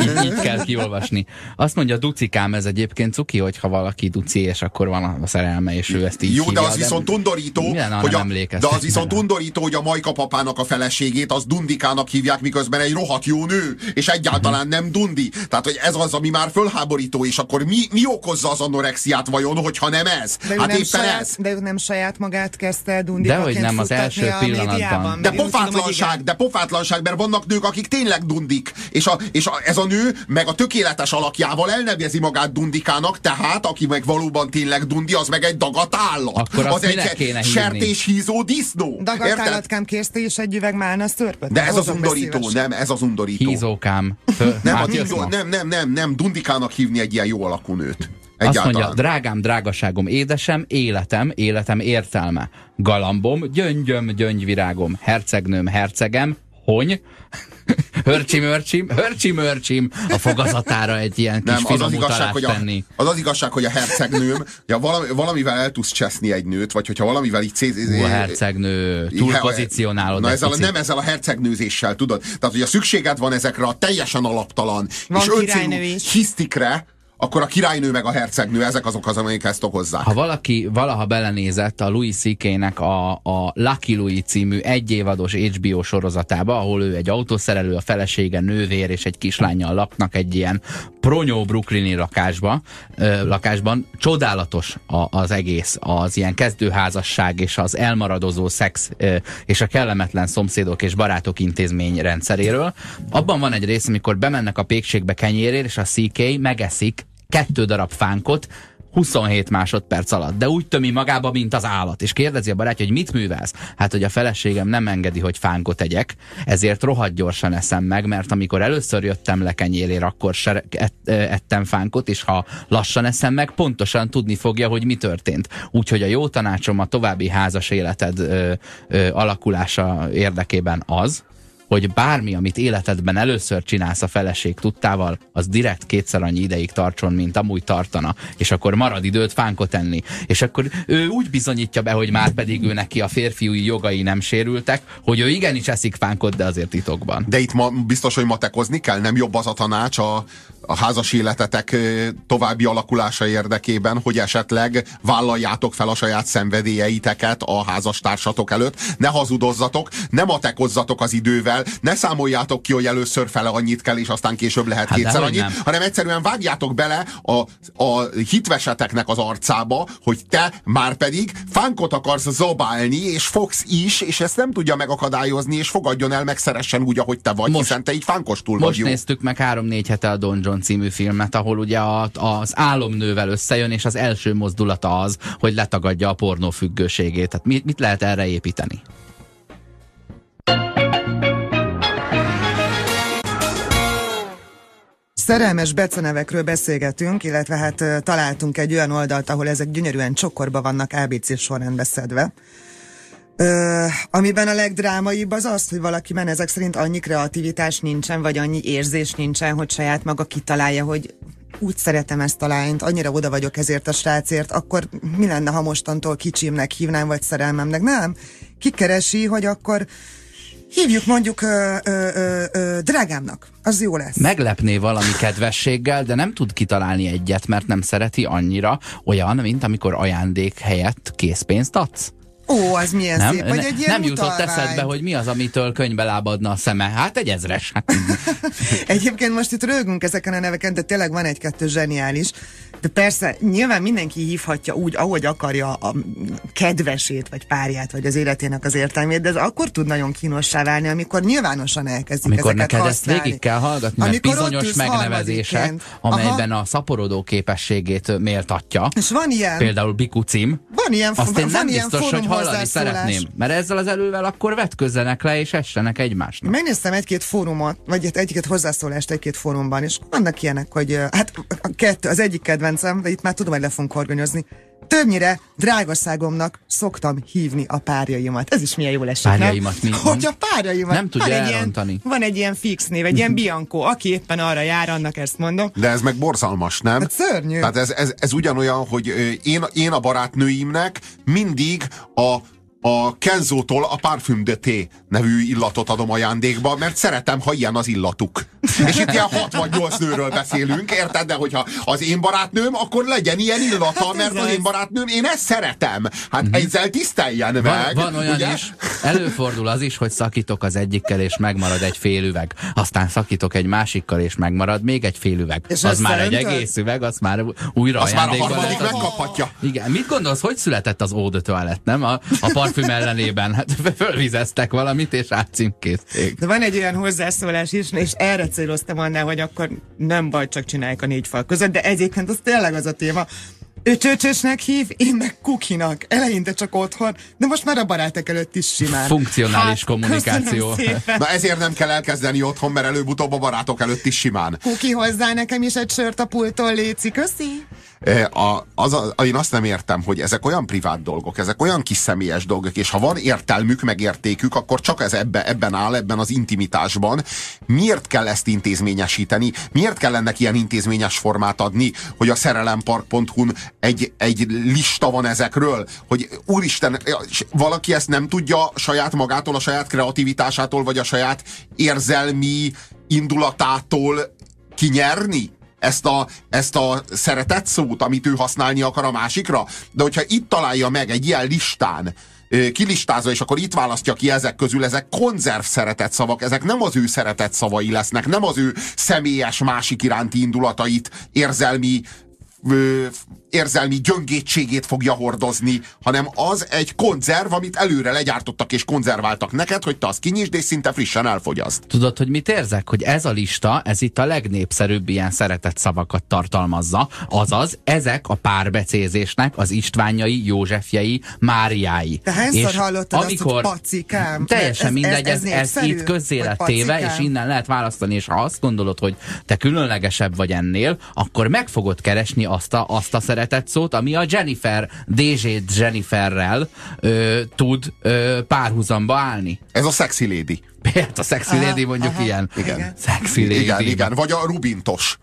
Így, így kell kiolvasni. Azt mondja, ducikám, ez egyébként cuki, hogyha valaki duci, és akkor van a szerelme, és ő ezt így Jó, de hívja, az viszont undorító, milyen, ha hogy a, de az viszont bele. undorító, hogy a Majka papának a feleségét az Dundikának hívják, miközben egy rohadt jó nő, és egyáltalán nem Dundi. Tehát, hogy ez az, ami már fölháborító, és akkor mi, mi okozza az anorexiát vajon, hogyha nem ez? De hát nem éppen saját, ez. de ő nem saját magát kezdte el Dehogy dundikaként nem, az első pillanatban. médiában, De tudom, hogy pofátlanság, igen. de pofátlanság, mert vannak nők, akik tényleg dundik, és, a, és a, ez a nő meg a tökéletes alakjával elnevezi magát dundikának, tehát aki meg valóban tényleg dundi, az meg egy dagat állat. Akkor azt az hívni? sertéshízó disznó. Dagat Érted? állatkám kérte is egy üveg málna szörpöt? De ez az undorító, nem, ez az undorító. Hízókám. Nem, a nem, nem, nem, nem, dundikának hívni egy ilyen jó alakú nőt. Azt Egyáltalán. mondja, drágám, drágaságom, édesem, életem, életem értelme. Galambom, gyöngyöm, gyöngyvirágom, hercegnőm, hercegem, hony, [LAUGHS] hörcsim, hörcsim, hörcsim, hörcsim, a fogazatára egy ilyen kis nem, az az, igazság, hogy a, tenni. az az igazság, hogy a hercegnőm, ja, valami, valamivel el tudsz cseszni egy nőt, vagy hogyha valamivel így szé- Ú, a hercegnő, túl pozícionálod Na ezzel, a- nem ezzel a hercegnőzéssel, tudod? Tehát, hogy a szükséged van ezekre a teljesen alaptalan Van és öncélú is. hisztikre, akkor a királynő meg a hercegnő, ezek azok az, amelyek ezt okozzák. Ha valaki valaha belenézett a Louis C.K.-nek a, a Lucky Louis című egyévados HBO sorozatába, ahol ő egy autószerelő, a felesége nővér és egy kislányjal laknak egy ilyen pronyó brooklyni lakásba, lakásban. Csodálatos a, az egész, az ilyen kezdőházasság és az elmaradozó szex és a kellemetlen szomszédok és barátok intézmény rendszeréről. Abban van egy rész, amikor bemennek a pékségbe kenyérért, és a CK megeszik kettő darab fánkot, 27 másodperc alatt, de úgy tömi magába, mint az állat. És kérdezi a barátja, hogy mit művelsz? Hát, hogy a feleségem nem engedi, hogy fánkot egyek, ezért rohadt gyorsan eszem meg, mert amikor először jöttem le kenyérér, akkor se et, ettem fánkot, és ha lassan eszem meg, pontosan tudni fogja, hogy mi történt. Úgyhogy a jó tanácsom a további házas életed ö, ö, alakulása érdekében az, hogy bármi, amit életedben először csinálsz a feleség tudtával, az direkt kétszer annyi ideig tartson, mint amúgy tartana, és akkor marad időt fánkot enni. És akkor ő úgy bizonyítja be, hogy már pedig ő neki a férfiúi jogai nem sérültek, hogy ő igenis eszik fánkot, de azért titokban. De itt ma biztos, hogy matekozni kell, nem jobb az a tanács a, a házas életetek további alakulása érdekében, hogy esetleg vállaljátok fel a saját szenvedélyeiteket a házastársatok előtt, ne hazudozzatok, ne matekozzatok az idővel, ne számoljátok ki, hogy először fele annyit kell, és aztán később lehet hát kétszer annyit, nem. hanem egyszerűen vágjátok bele a, a hitveseteknek az arcába, hogy te már pedig fánkot akarsz zabálni, és fogsz is, és ezt nem tudja megakadályozni, és fogadjon el, megszeressen úgy, ahogy te vagy, most, hiszen te így fánkostul vagy Most néztük meg három-négy hete a Don John című filmet, ahol ugye a, az álomnővel összejön, és az első mozdulata az, hogy letagadja a pornófüggőségét. Tehát mit, mit lehet erre építeni? Szerelmes becenevekről beszélgetünk, illetve hát találtunk egy olyan oldalt, ahol ezek gyönyörűen csokorba vannak ABC sorrendbe szedve. Ö, amiben a legdrámaibb az az, hogy valakiben ezek szerint annyi kreativitás nincsen, vagy annyi érzés nincsen, hogy saját maga kitalálja, hogy úgy szeretem ezt a lányt, annyira oda vagyok ezért a srácért, akkor mi lenne, ha mostantól kicsimnek hívnám, vagy szerelmemnek? Nem. Kikeresi, hogy akkor hívjuk mondjuk ö, ö, ö, drágámnak. Az jó lesz. Meglepné valami kedvességgel, de nem tud kitalálni egyet, mert nem szereti annyira olyan, mint amikor ajándék helyett készpénzt adsz. Ó, az milyen nem, szép, vagy egy ilyen Nem jutott eszedbe, hogy mi az, amitől könyvbe lábadna a szeme. Hát egy ezres. Hát. [LAUGHS] Egyébként most itt rögünk ezeken a neveken, de tényleg van egy-kettő zseniális. De persze, nyilván mindenki hívhatja úgy, ahogy akarja a kedvesét, vagy párját, vagy az életének az értelmét, de ez akkor tud nagyon kínossá válni, amikor nyilvánosan elkezdik amikor ezeket neked használni. ezt végig kell hallgatni, mert amikor bizonyos megnevezések, amelyben Aha. a szaporodó képességét méltatja. És van ilyen. Például Bikucim. Van ilyen, azt én nem ilyen biztos, hogy hallani szeretném. Mert ezzel az elővel akkor vetközzenek le, és essenek egymásnak. Megnéztem egy-két fórumot, vagy egy-két hozzászólást egy-két fórumban, és vannak ilyenek, hogy hát a kettő, az egyik kedvencem, de itt már tudom, hogy le fogunk horgonyozni, Többnyire drágaságomnak szoktam hívni a párjaimat. Ez is milyen jó esik, Párjaimat nem? mi? Hogy a párjaimat. Nem tudja van elrontani. Egy ilyen, van egy ilyen fix név, egy ilyen [LAUGHS] Bianco, aki éppen arra jár, annak ezt mondom. De ez meg borzalmas, nem? Hát szörnyű. Tehát ez, ez, ez ugyanolyan, hogy én, én a barátnőimnek mindig a a Kenzótól a Parfum de Thé nevű illatot adom ajándékba, mert szeretem, ha ilyen az illatuk. És itt ilyen 6 vagy 8 nőről beszélünk, érted? De hogyha az én barátnőm, akkor legyen ilyen illata, hát mert az én barátnőm, én ezt szeretem. Hát uh-huh. ezzel tiszteljen meg. Van, van olyan ugye? is, előfordul az is, hogy szakítok az egyikkel, és megmarad egy fél üveg. Aztán szakítok egy másikkal, és megmarad még egy fél üveg. És az már egy egész üveg, az már újra az már a harmadik megkaphatja. Igen, mit gondolsz, hogy született az Eau de Toilette, nem? A, a parfüm ellenében. Hát [LAUGHS] fölvizeztek valamit, és átcímkézték. De van egy olyan hozzászólás is, és erre céloztam annál, hogy akkor nem baj, csak csinálják a négy fal között, de egyébként az tényleg az a téma, ő csöcsösnek hív, én meg kukinak. Eleinte csak otthon, de most már a barátok előtt is simán. Funkcionális hát, kommunikáció. Na ezért nem kell elkezdeni otthon, mert előbb-utóbb a barátok előtt is simán. Kuki hozzá nekem is egy sört a pulttól, Léci, köszi. A, az a, én azt nem értem, hogy ezek olyan privát dolgok, ezek olyan kis személyes dolgok, és ha van értelmük, meg értékük, akkor csak ez ebbe, ebben áll, ebben az intimitásban. Miért kell ezt intézményesíteni? Miért kell ennek ilyen intézményes formát adni, hogy a szerelempark.hu-n egy, egy lista van ezekről, hogy úristen, valaki ezt nem tudja saját magától, a saját kreativitásától, vagy a saját érzelmi indulatától kinyerni? Ezt a, ezt a szeretett szót, amit ő használni akar a másikra. De hogyha itt találja meg egy ilyen listán, kilistázza, és akkor itt választja ki ezek közül, ezek konzerv szeretett szavak, ezek nem az ő szeretett szavai lesznek, nem az ő személyes másik iránti indulatait, érzelmi érzelmi gyöngétségét fogja hordozni, hanem az egy konzerv, amit előre legyártottak és konzerváltak neked, hogy te azt kinyisd és szinte frissen elfogyaszt. Tudod, hogy mit érzek? Hogy ez a lista, ez itt a legnépszerűbb ilyen szeretett szavakat tartalmazza, azaz ezek a párbecézésnek az Istványai, Józsefjei, Máriái. Te hányszor hallottad amikor azt, hogy pacikám? Teljesen ez, mindegy, ez, ez, ez itt közzé lett téve, és innen lehet választani, és ha azt gondolod, hogy te különlegesebb vagy ennél, akkor meg fogod keresni azt a, azt a szeretet elkövetett szót, ami a Jennifer, DZ Jenniferrel ö, tud ö, párhuzamba állni. Ez a sexy lady. Például a sexy lady mondjuk aha, ilyen. Igen. Sexy lady. Igen, igen. Vagy a rubintos.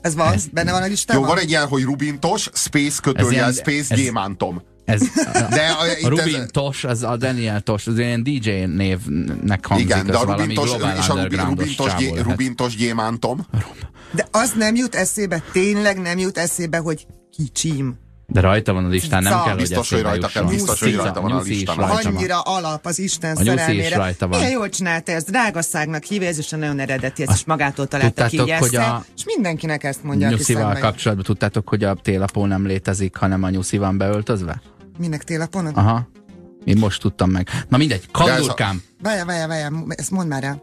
Ez van? Ez- Benne van a listában? Jó, van egy ilyen, hogy rubintos, space kötőjel, ilyen- space ez- gyémántom. Ez, De a, a Rubin ez, Tos, az a Daniel Tos, az ilyen DJ névnek hangzik, igen, de a valami rubintos, globál és a rubin, rubintos, csávó gyé, gyémántom. De az nem jut eszébe, tényleg nem jut eszébe, hogy kicsim. De rajta van a listán, nem Cica. kell, hogy Biztos, hogy eszébe rajta kell, biztos, hogy rajta van a is listán. Annyira alap az Isten A nyuszi is szerelmére. rajta van. Milyen jól csinálta ezt, drágaságnak hívja, ez is a nagyon eredeti, ez is magától találta ki, hogy hogy ezt. a- És mindenkinek ezt mondja, aki Nyuszival kapcsolatban tudtátok, hogy a télapó nem létezik, hanem a nyuszi van beöltözve? Minek télapon? Aha. Én most tudtam meg. Na mindegy, kandurkám. Várjál, várjál, várjál, ezt mondd már el.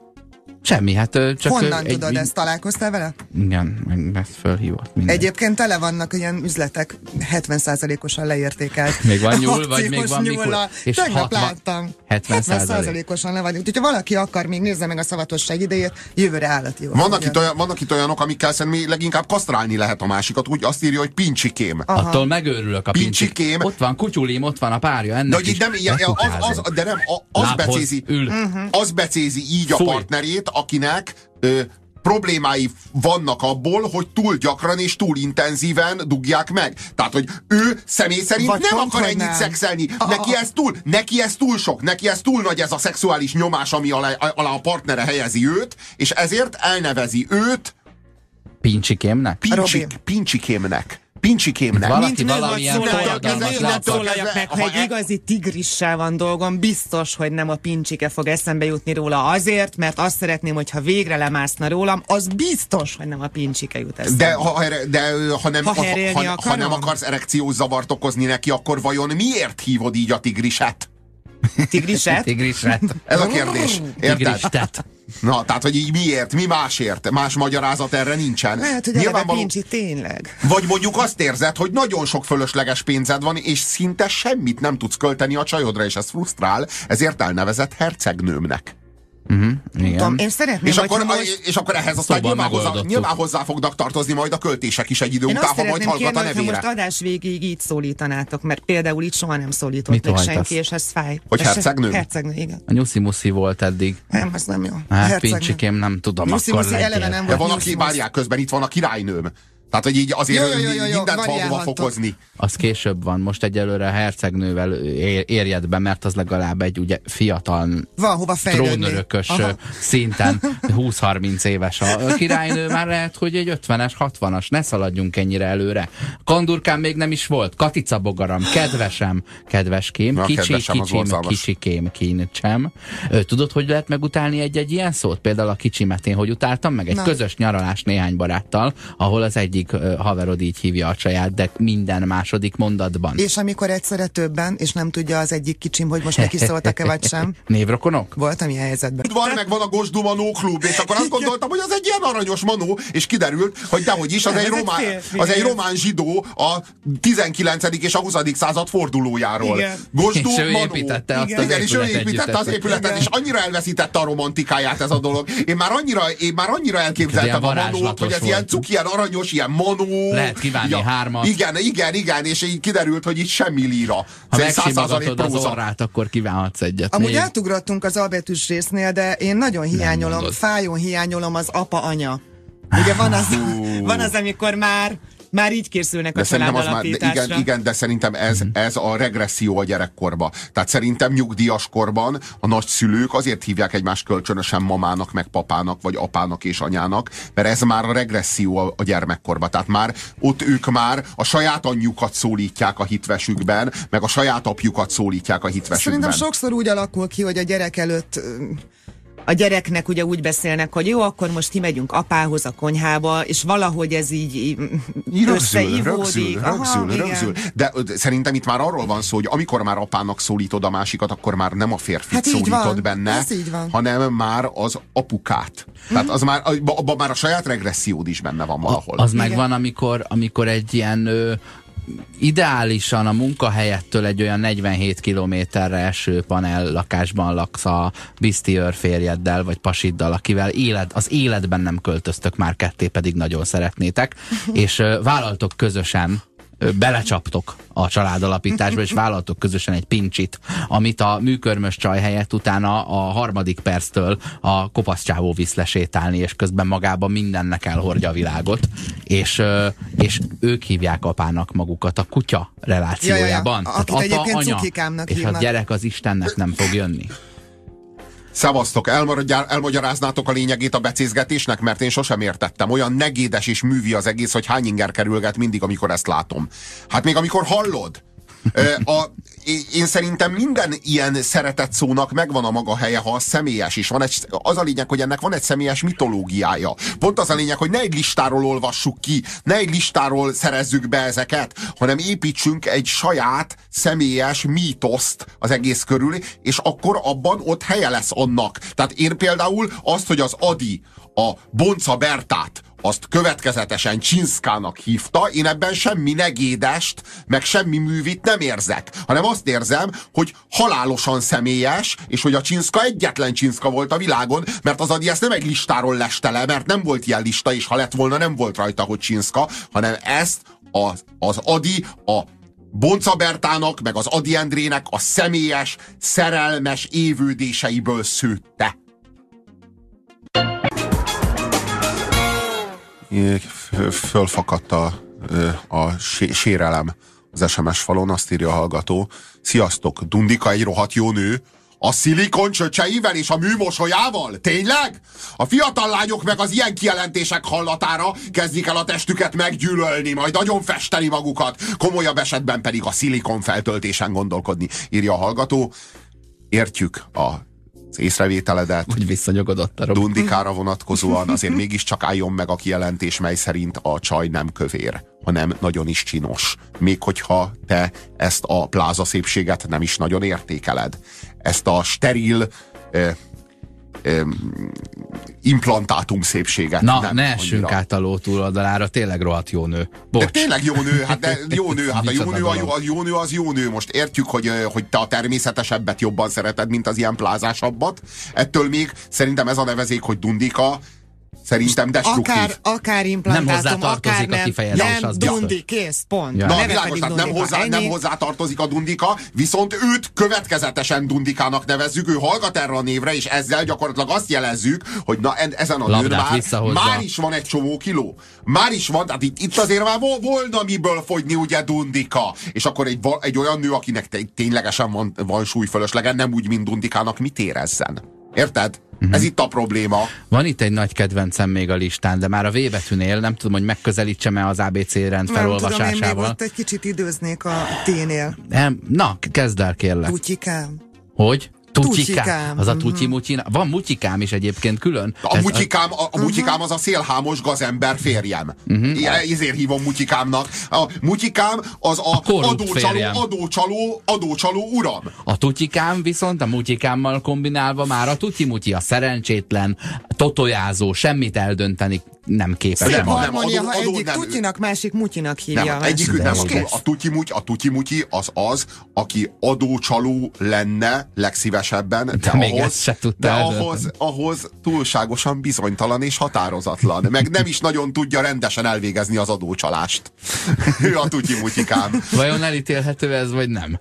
Semmi, hát csak... Honnan tudod ezt? Találkoztál vele? Igen, meg ezt fölhívott. Mindegy. Egyébként tele vannak ilyen üzletek 70%-osan leértékelt. Még van nyúl, vagy még van nyúllal. És Tegnap 60 láttam. 70 70%-osan le van. Úgyhogy ha valaki akar, még nézze meg a szavatosság idejét, jövőre állati jó. Vannak itt, olyan, vannak itt olyanok, amikkel szerintem leginkább kasztrálni lehet a másikat. Úgy azt írja, hogy pincsikém. Attól megőrülök a Pincsikém. pincsik. Ott van kutyulim, ott van a párja, ennek De hogy is nem, ja, az, az, de nem, a- az becézi, ül. az becézi így a partnerét, akinek ö, problémái vannak abból, hogy túl gyakran és túl intenzíven dugják meg. Tehát, hogy ő személy szerint Vagy nem akar ennyit nem. szexelni. Neki ez túl, neki ez túl sok, neki ez túl nagy ez a szexuális nyomás, ami alá, alá a partnere helyezi őt, és ezért elnevezi őt Pincsikémnek? pincsik, pincsikémnek. Pincsikémnek. Valaki Mint valamilyen szólaljak, Kezdve- meg, ha egy igazi tigrissel van dolgom, biztos, hogy nem a pincsike fog eszembe jutni róla azért, mert azt szeretném, hogyha végre lemászna rólam, az biztos, hogy nem a pincsike jut eszembe. De ha, de, ha, nem, Ha ha, ha, ha nem akarsz erekciós zavart okozni neki, akkor vajon miért hívod így a tigriset? Tigriset? Tigrisret. Ez a kérdés. Érted? Tigristet. Na, tehát, hogy így miért? Mi másért? Más magyarázat erre nincsen. Lehet, hogy eleve pincsi tényleg. Vagy mondjuk azt érzed, hogy nagyon sok fölösleges pénzed van, és szinte semmit nem tudsz költeni a csajodra, és ez frusztrál, ezért elnevezett hercegnőmnek. Tudom, Igen. én szeretném, És akkor, most... és akkor ehhez aztán Szóval nyilván hozzá, nyilván hozzá fognak tartozni majd a költések is egy idő Én után, azt ha majd hallgat kérni, a hogyha most nevére. adás végéig így szólítanátok, mert például itt soha nem szólított Mit meg senki, és ez fáj. Hogy Ez hercegnő? Hercegnő, igen. A nyuszi volt eddig. Nem, az nem jó. Hát pincsikém, nem tudom, Nyuszi, akkor eleve nem De volt van, nyuszi, aki várják közben, itt van a királynőm. Tehát, hogy így azért Jó, jó, jó, jó, mindent variálhattok. fokozni. Az később van, most egyelőre a hercegnővel ér- érjed be, mert az legalább egy ugye fiatal Van hova trónörökös Aha. szinten [LAUGHS] 20-30 éves. A királynő már lehet, hogy egy 50-es, 60-as, ne szaladjunk ennyire előre. Kandurkám még nem is volt. Katica bogaram, kedvesem, kedveském, Na, kicsi, kedvesem, kicsim, kicsikém, kincsem. Tudod, hogy lehet megutálni egy-egy ilyen szót? Például a kicsimet én hogy utáltam meg? Egy Na. közös nyaralás néhány baráttal, ahol az egyik ö, haverod így hívja a saját, de minden második mondatban. És amikor egyszerre többen, és nem tudja az egyik kicsim, hogy most neki szóltak-e vagy sem. [LAUGHS] Névrokonok? Voltam ilyen helyzetben. Udvar meg van a Gosdu Manó klub, és akkor azt gondoltam, hogy az egy ilyen aranyos manó, és kiderült, hogy dehogy is, az, egy, román, az egy román zsidó a 19. és a 20. század fordulójáról. Igen. Gosdu És ő Manó. építette azt igen, az igen, és ő építette az épületet, és annyira elveszítette a romantikáját ez a dolog. Én már annyira, én már annyira elképzeltem a manót, hogy ez ilyen cuki, ilyen aranyos, ilyen manó. Lehet kívánni hármat. Igen, igen, igen, és így kiderült, hogy itt semmi líra. Ha Ez egy 100% megsimogatod az orrát, akkor kívánhatsz egyet. Amúgy még. átugrottunk az albetűs résznél, de én nagyon hiányolom, fájón hiányolom az apa-anya. Ugye van az, [LAUGHS] Van az, amikor már, már így készülnek De a szerintem az már, de családalapításra. igen, igen, de szerintem ez, Mhm. ez a regresszió a gyerekkorba. Tehát szerintem nyugdíjas korban a nagyszülők azért hívják egymást kölcsönösen mamának, meg papának, vagy apának és anyának, mert ez már a regresszió a, a gyermekkorba. Tehát már ott ők már a saját anyjukat szólítják a hitvesükben, meg a saját apjukat szólítják a hitvesükben. Szerintem sokszor úgy alakul ki, hogy a gyerek előtt a gyereknek ugye úgy beszélnek, hogy jó, akkor most kimegyünk apához a konyhába, és valahogy ez így, így Rögzül, összeívódik. rögzül, Aha, rögzül, igen. rögzül. De ö, szerintem itt már arról van szó, hogy amikor már apának szólítod a másikat, akkor már nem a férfit Hát szólítod van. benne, Ez így van. hanem már az apukát. Tehát az már, abban abba már a saját regressziód is benne van valahol. Az megvan, amikor, amikor egy ilyen ö, ideálisan a munkahelyettől egy olyan 47 kilométerre eső panel lakásban laksz a bizti őrférjeddel, vagy pasiddal, akivel élet, az életben nem költöztök már ketté, pedig nagyon szeretnétek, [LAUGHS] és vállaltok közösen belecsaptok a családalapításba, és vállaltok közösen egy pincsit, amit a műkörmös csaj helyett utána a harmadik perctől a kopaszcsávó visz lesétálni, és közben magában mindennek elhordja a világot, és, és ők hívják apának magukat a kutya relációjában. Ja, ja, ja. Akit apa, anya, és a gyerek az Istennek nem fog jönni. Szevasztok, elmagyaráznátok a lényegét a becézgetésnek, mert én sosem értettem. Olyan negédes és művi az egész, hogy hány inger kerülget mindig, amikor ezt látom. Hát még amikor hallod, a, én szerintem minden ilyen szeretett szónak megvan a maga helye, ha az személyes is. Van egy, az a lényeg, hogy ennek van egy személyes mitológiája. Pont az a lényeg, hogy ne egy listáról olvassuk ki, ne egy listáról szerezzük be ezeket, hanem építsünk egy saját személyes mítoszt az egész körül, és akkor abban ott helye lesz annak. Tehát én például azt, hogy az Adi a Bonca Bertát azt következetesen Csinszkának hívta, én ebben semmi negédest, meg semmi művit nem érzek, hanem azt érzem, hogy halálosan személyes, és hogy a Csinszka egyetlen Csinszka volt a világon, mert az Adi ezt nem egy listáról leste le, mert nem volt ilyen lista, és ha lett volna, nem volt rajta, hogy Csinszka, hanem ezt az, az Adi a Bonca Bertának, meg az Adi Endrének a személyes, szerelmes évődéseiből szőtte. Fölfakadt a, a sérelem az SMS falon, azt írja a hallgató. Sziasztok, Dundika egy rohadt jó nő, a szilikon csöcseivel és a műmosolyával? Tényleg? A fiatal lányok meg az ilyen kijelentések hallatára kezdik el a testüket meggyűlölni, majd nagyon festeni magukat, komolyabb esetben pedig a szilikon feltöltésen gondolkodni, írja a hallgató. Értjük a az észrevételedet. Úgy visszanyugodott a Dundikára vonatkozóan azért mégiscsak álljon meg a kijelentés, mely szerint a csaj nem kövér, hanem nagyon is csinos. Még hogyha te ezt a pláza szépséget nem is nagyon értékeled. Ezt a steril eh, implantátum szépséget. Na, nem, ne essünk át a ló túloldalára, tényleg rohadt jó nő. Bocs. De tényleg jó nő, hát de [LAUGHS] jó nő, hát a jó nő, a jó, a jó nő az jó nő. Most értjük, hogy, hogy te a természetesebbet jobban szereted, mint az ilyen plázásabbat. Ettől még szerintem ez a nevezék, hogy Dundika, Szerintem destruktív. Akár, akár implantátum, nem akár nem. a kifejezés, nem, az dundi, kész, pont. Ja. Na, világos, tehát nem, hozzá, nem hozzá tartozik a dundika, viszont őt következetesen dundikának nevezzük, ő hallgat erre a névre, és ezzel gyakorlatilag azt jelezzük, hogy na ezen a nőn már, már is van egy csomó kiló. Már is van, tehát itt, itt azért már volna miből fogyni ugye dundika. És akkor egy, egy olyan nő, akinek ténylegesen van, van súlyfölöslege, nem úgy, mint dundikának, mit érezzen. Érted? Uh-huh. Ez itt a probléma. Van itt egy nagy kedvencem még a listán, de már a V betűnél nem tudom, hogy megközelítsem-e az ABC rend felolvasásával. Nem tudom, én még ott egy kicsit időznék a T-nél. Na, kezd el kérlek. Tutyikám. Hogy? Tutyikám. Az a mhm. tutyi mutyi. Van mutyikám is egyébként külön. A Ez mutyikám, a, a mutyikám az a szélhámos gazember férjem. Uh-huh. Ezért hívom mutyikámnak. A mutyikám az a, a adócsaló, adócsaló, adócsaló uram. A tutyikám viszont a mutyikámmal kombinálva már a tutyi mutyi, a szerencsétlen, totojázó, semmit eldönteni nem képes. Nem, harmonia, ha egyik nem, tutyinak, másik mutyinak hívja. Nem, egyik, nem, a, tutyi mutyi, a tutyi mutyi az az, aki adócsaló lenne legszívesebben, de, de ahhoz, se de ahhoz, ahhoz túlságosan bizonytalan és határozatlan. Meg nem is nagyon tudja rendesen elvégezni az adócsalást. [LAUGHS] ő a tutyi mutyikám. Vajon elítélhető ez, vagy nem?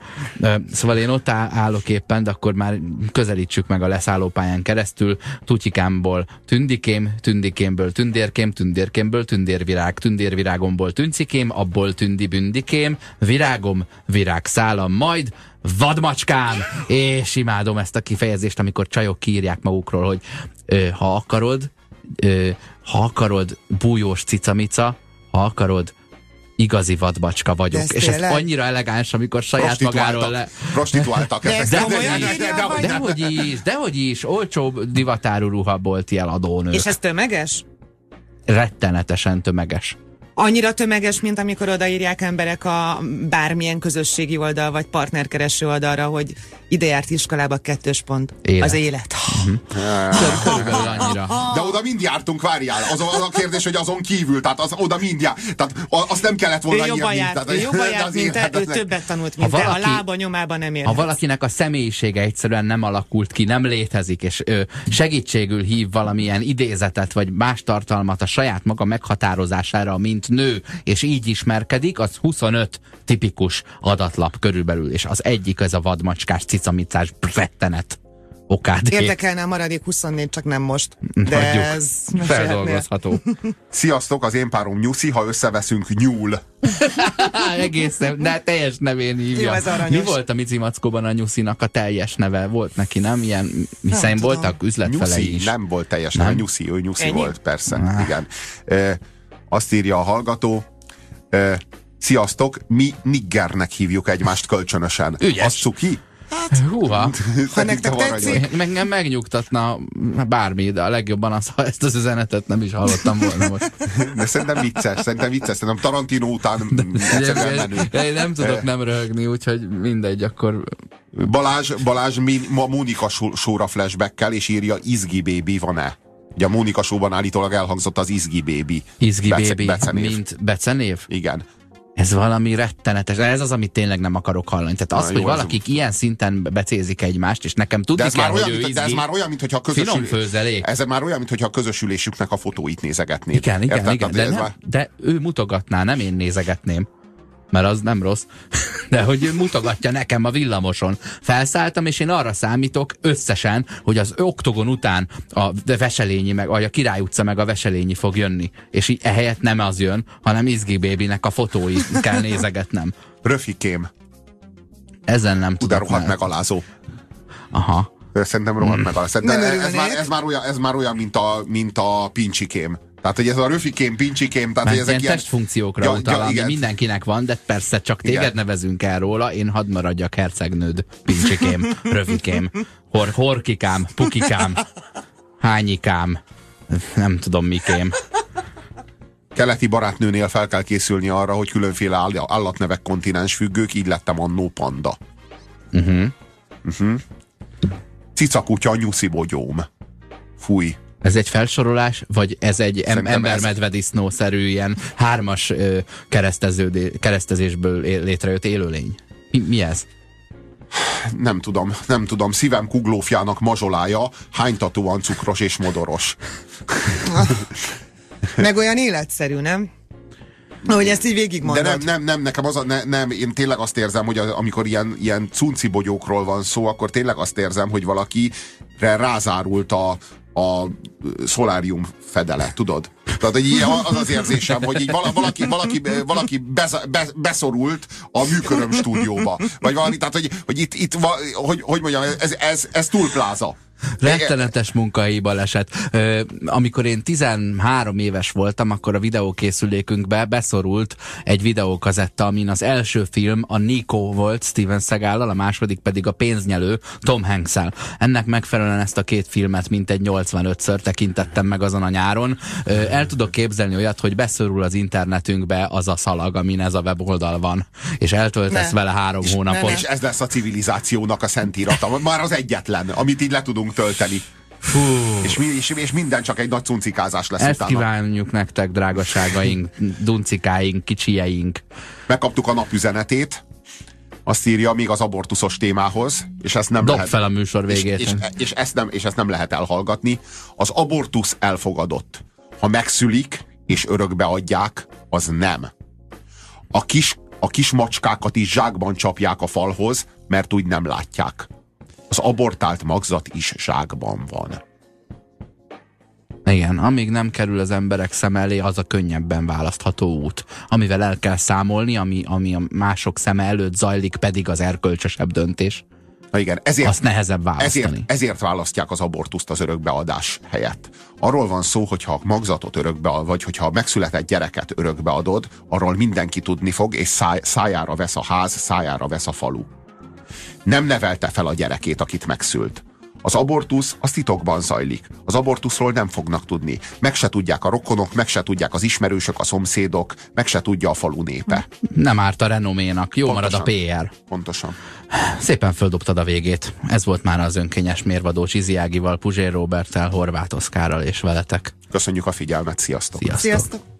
Szóval én ott állok éppen, de akkor már közelítsük meg a leszállópályán keresztül. Tutyikámból tündikém, tündikémből tündér tündérkém, tündérkémből tündérvirág, tündérvirágomból tüncikém, abból tündi bündikém, virágom, virágszálam, majd vadmacskám, és imádom ezt a kifejezést, amikor csajok kiírják magukról, hogy ö, ha akarod, ö, ha akarod bújós cicamica, ha akarod igazi vadbacska vagyok. és ez annyira elegáns, amikor saját magáról le... Prostituáltak. De, de, de, de, dehogy is, dehogy is, olcsó divatárú ruhabolti eladónők. És ez tömeges? Rettenetesen tömeges. Annyira tömeges, mint amikor odaírják emberek a bármilyen közösségi oldal vagy partnerkereső oldalra, hogy ide járt iskolába kettős pont. Élet. Az élet. [LAUGHS] Uh-huh. annyira. De oda mind jártunk, várjál. Az, az a kérdés, hogy azon kívül, tehát az, oda mind jár. Tehát azt nem kellett volna ő jobban írni. Járt, tehát, ő jobban járt, [LAUGHS] mint te, ő többet tanult, mint valaki, te. A lába nyomában nem ér. Ha valakinek a személyisége egyszerűen nem alakult ki, nem létezik, és ő segítségül hív valamilyen idézetet, vagy más tartalmat a saját maga meghatározására, mint nő, és így ismerkedik, az 25 tipikus adatlap körülbelül, és az egyik ez a vadmacskás cicamicás rettenet okádé. Érdekelne a maradék 24, csak nem most. De Hagyjuk. ez Feldolgozható. Sziasztok, az én párom Nyuszi, ha összeveszünk nyúl. [LAUGHS] Egész nem, de teljes nevén hívja. Jó, ez aranyos. Mi volt a Mici Mackóban a Nyuszinak a teljes neve? Volt neki, nem? Ilyen, hiszen tudom. voltak üzletfelei Nyuszi, is. nem volt teljes Nem? neve, Nyuszi, ő Nyuszi Ennyi? volt, persze, Ah. igen. E, azt írja a hallgató, e, Sziasztok, mi niggernek hívjuk egymást kölcsönösen. Ügyes. Az cuki? Húha, Ha nektek tetszik, meg, meg, megnyugtatna bármi, de a legjobban az, ha ezt az üzenetet nem is hallottam volna most. De szerintem vicces, szerintem vicces, szerintem Tarantino után egyszerűen menő. Én, nem tudok nem röhögni, úgyhogy mindegy, akkor Balázs, Balázs ma Mónika show-ra flashbackkel, és írja Izgi Baby van-e? Ugye a Mónika showban állítólag elhangzott az Izgi Baby. Izgi Bece- Baby, becenév. mint becenév? Igen. Ez valami rettenetes. Ez az, amit tényleg nem akarok hallani. Tehát az, Na, hogy valakik ilyen szinten becézik egymást, és nekem tudni De ez, kell, már olyan, hogy ő mint, de ez már olyan, mintha a Finom közösül... főzelék. Ez már olyan, mintha a közösülésüknek a fotóit nézegetnéd. Igen, igen, Érted? igen. De, nem, már- de ő mutogatná, nem én nézegetném. Mert az nem rossz. [LAUGHS] De hogy mutogatja nekem a villamoson. Felszálltam, és én arra számítok összesen, hogy az oktogon után a Veselényi, meg, vagy a Király utca, meg a Veselényi fog jönni. És így ehelyett nem az jön, hanem Izgi Babynek a fotóit kell [LAUGHS] nézegetnem. Röfikém, Ezen nem de tudok. rohadt megalázó. Aha. Szerintem rohadt megalázó. Szerintem Nem ez, ez, már, ez, már olyan, ez már olyan, mint a, mint a pincsikém. Tehát, hogy ez a röfikém, pincsikém, tehát, hogy ezek ilyen testfunkciókra Ja, utal, ja, ami igen. mindenkinek van, de persze csak téged Igen. nevezünk el róla, én hadd maradjak hercegnőd, pincsikém, rövikém, hor, horkikám, pukikám, hányikám, nem tudom mikém. keleti barátnőnél fel kell készülni arra, hogy különféle áll- állatnevek kontinens függők, így lettem annó panda. Uh-huh. Uh-huh. Cicakutya, nyuszi bogyóm. Fúj. Ez egy felsorolás, vagy ez egy em- ember-medvedisznó-szerű ilyen hármas ö, keresztezésből létrejött élőlény? Mi, mi ez? Nem tudom, nem tudom. Szívem kuglófjának mazsolája, hánytatóan cukros és modoros. [LAUGHS] meg olyan életszerű, nem? Ahogy ezt így De végigmondod. nem, nem, nem, nekem az a, ne, nem, én tényleg azt érzem, hogy az, amikor ilyen, ilyen cuncibogyókról van szó, akkor tényleg azt érzem, hogy valakire rázárult a, a szolárium fedele, tudod? Tehát hogy így az az érzésem, hogy így vala- valaki, valaki, valaki bez, be, beszorult a műköröm stúdióba. Vagy valami, tehát hogy, hogy itt, itt hogy, hogy mondjam, ez, ez, ez túlpláza. Rettenetes munkahelyi baleset. Amikor én 13 éves voltam, akkor a videókészülékünkbe beszorult egy videókazetta, amin az első film a Nico volt Steven Seagal, a második pedig a pénznyelő Tom hanks -el. Ennek megfelelően ezt a két filmet mintegy 85-ször tekintettem meg azon a nyáron. El tudok képzelni olyat, hogy beszorul az internetünkbe az a szalag, amin ez a weboldal van, és eltöltesz Ne. vele három hónapot. És ez lesz a civilizációnak a szentírata. Már az egyetlen, amit így le tudunk tölteni. Fú. És, mi, és, és minden csak egy nagy cuncikázás lesz Ezt utána. kívánjuk nektek, drágaságaink, [LAUGHS] duncikáink, kicsijeink. Megkaptuk a napüzenetét, azt írja még az abortuszos témához, és ezt nem Dob lehet... fel a műsor és, végét. és, és, ezt nem, és ezt nem lehet elhallgatni. Az abortusz elfogadott. Ha megszülik, és örökbe adják, az nem. A kis, a kis macskákat is zsákban csapják a falhoz, mert úgy nem látják. Az abortált magzat is zsákban van. Igen, amíg nem kerül az emberek szem elé, az a könnyebben választható út. Amivel el kell számolni, ami, ami a mások szeme előtt zajlik, pedig az erkölcsösebb döntés. Na igen, ezért, Azt nehezebb választani. ezért, ezért választják az abortuszt az örökbeadás helyett. Arról van szó, hogyha a magzatot örökbe, vagy hogyha a megszületett gyereket örökbe adod, arról mindenki tudni fog, és száj, szájára vesz a ház, szájára vesz a falu. Nem nevelte fel a gyerekét, akit megszült. Az abortusz az titokban zajlik. Az abortuszról nem fognak tudni. Meg se tudják a rokonok, meg se tudják az ismerősök, a szomszédok, meg se tudja a falu népe. Nem árt a renoménak, jó marad a Pontosan. PR. Pontosan. Szépen földobtad a végét. Ez volt már az önkényes mérvadó Csizi Ágival, Puzsér Roberttel, Horváth Oszkárral és veletek. Köszönjük a figyelmet, sziasztok! Sziasztok! Sziasztok!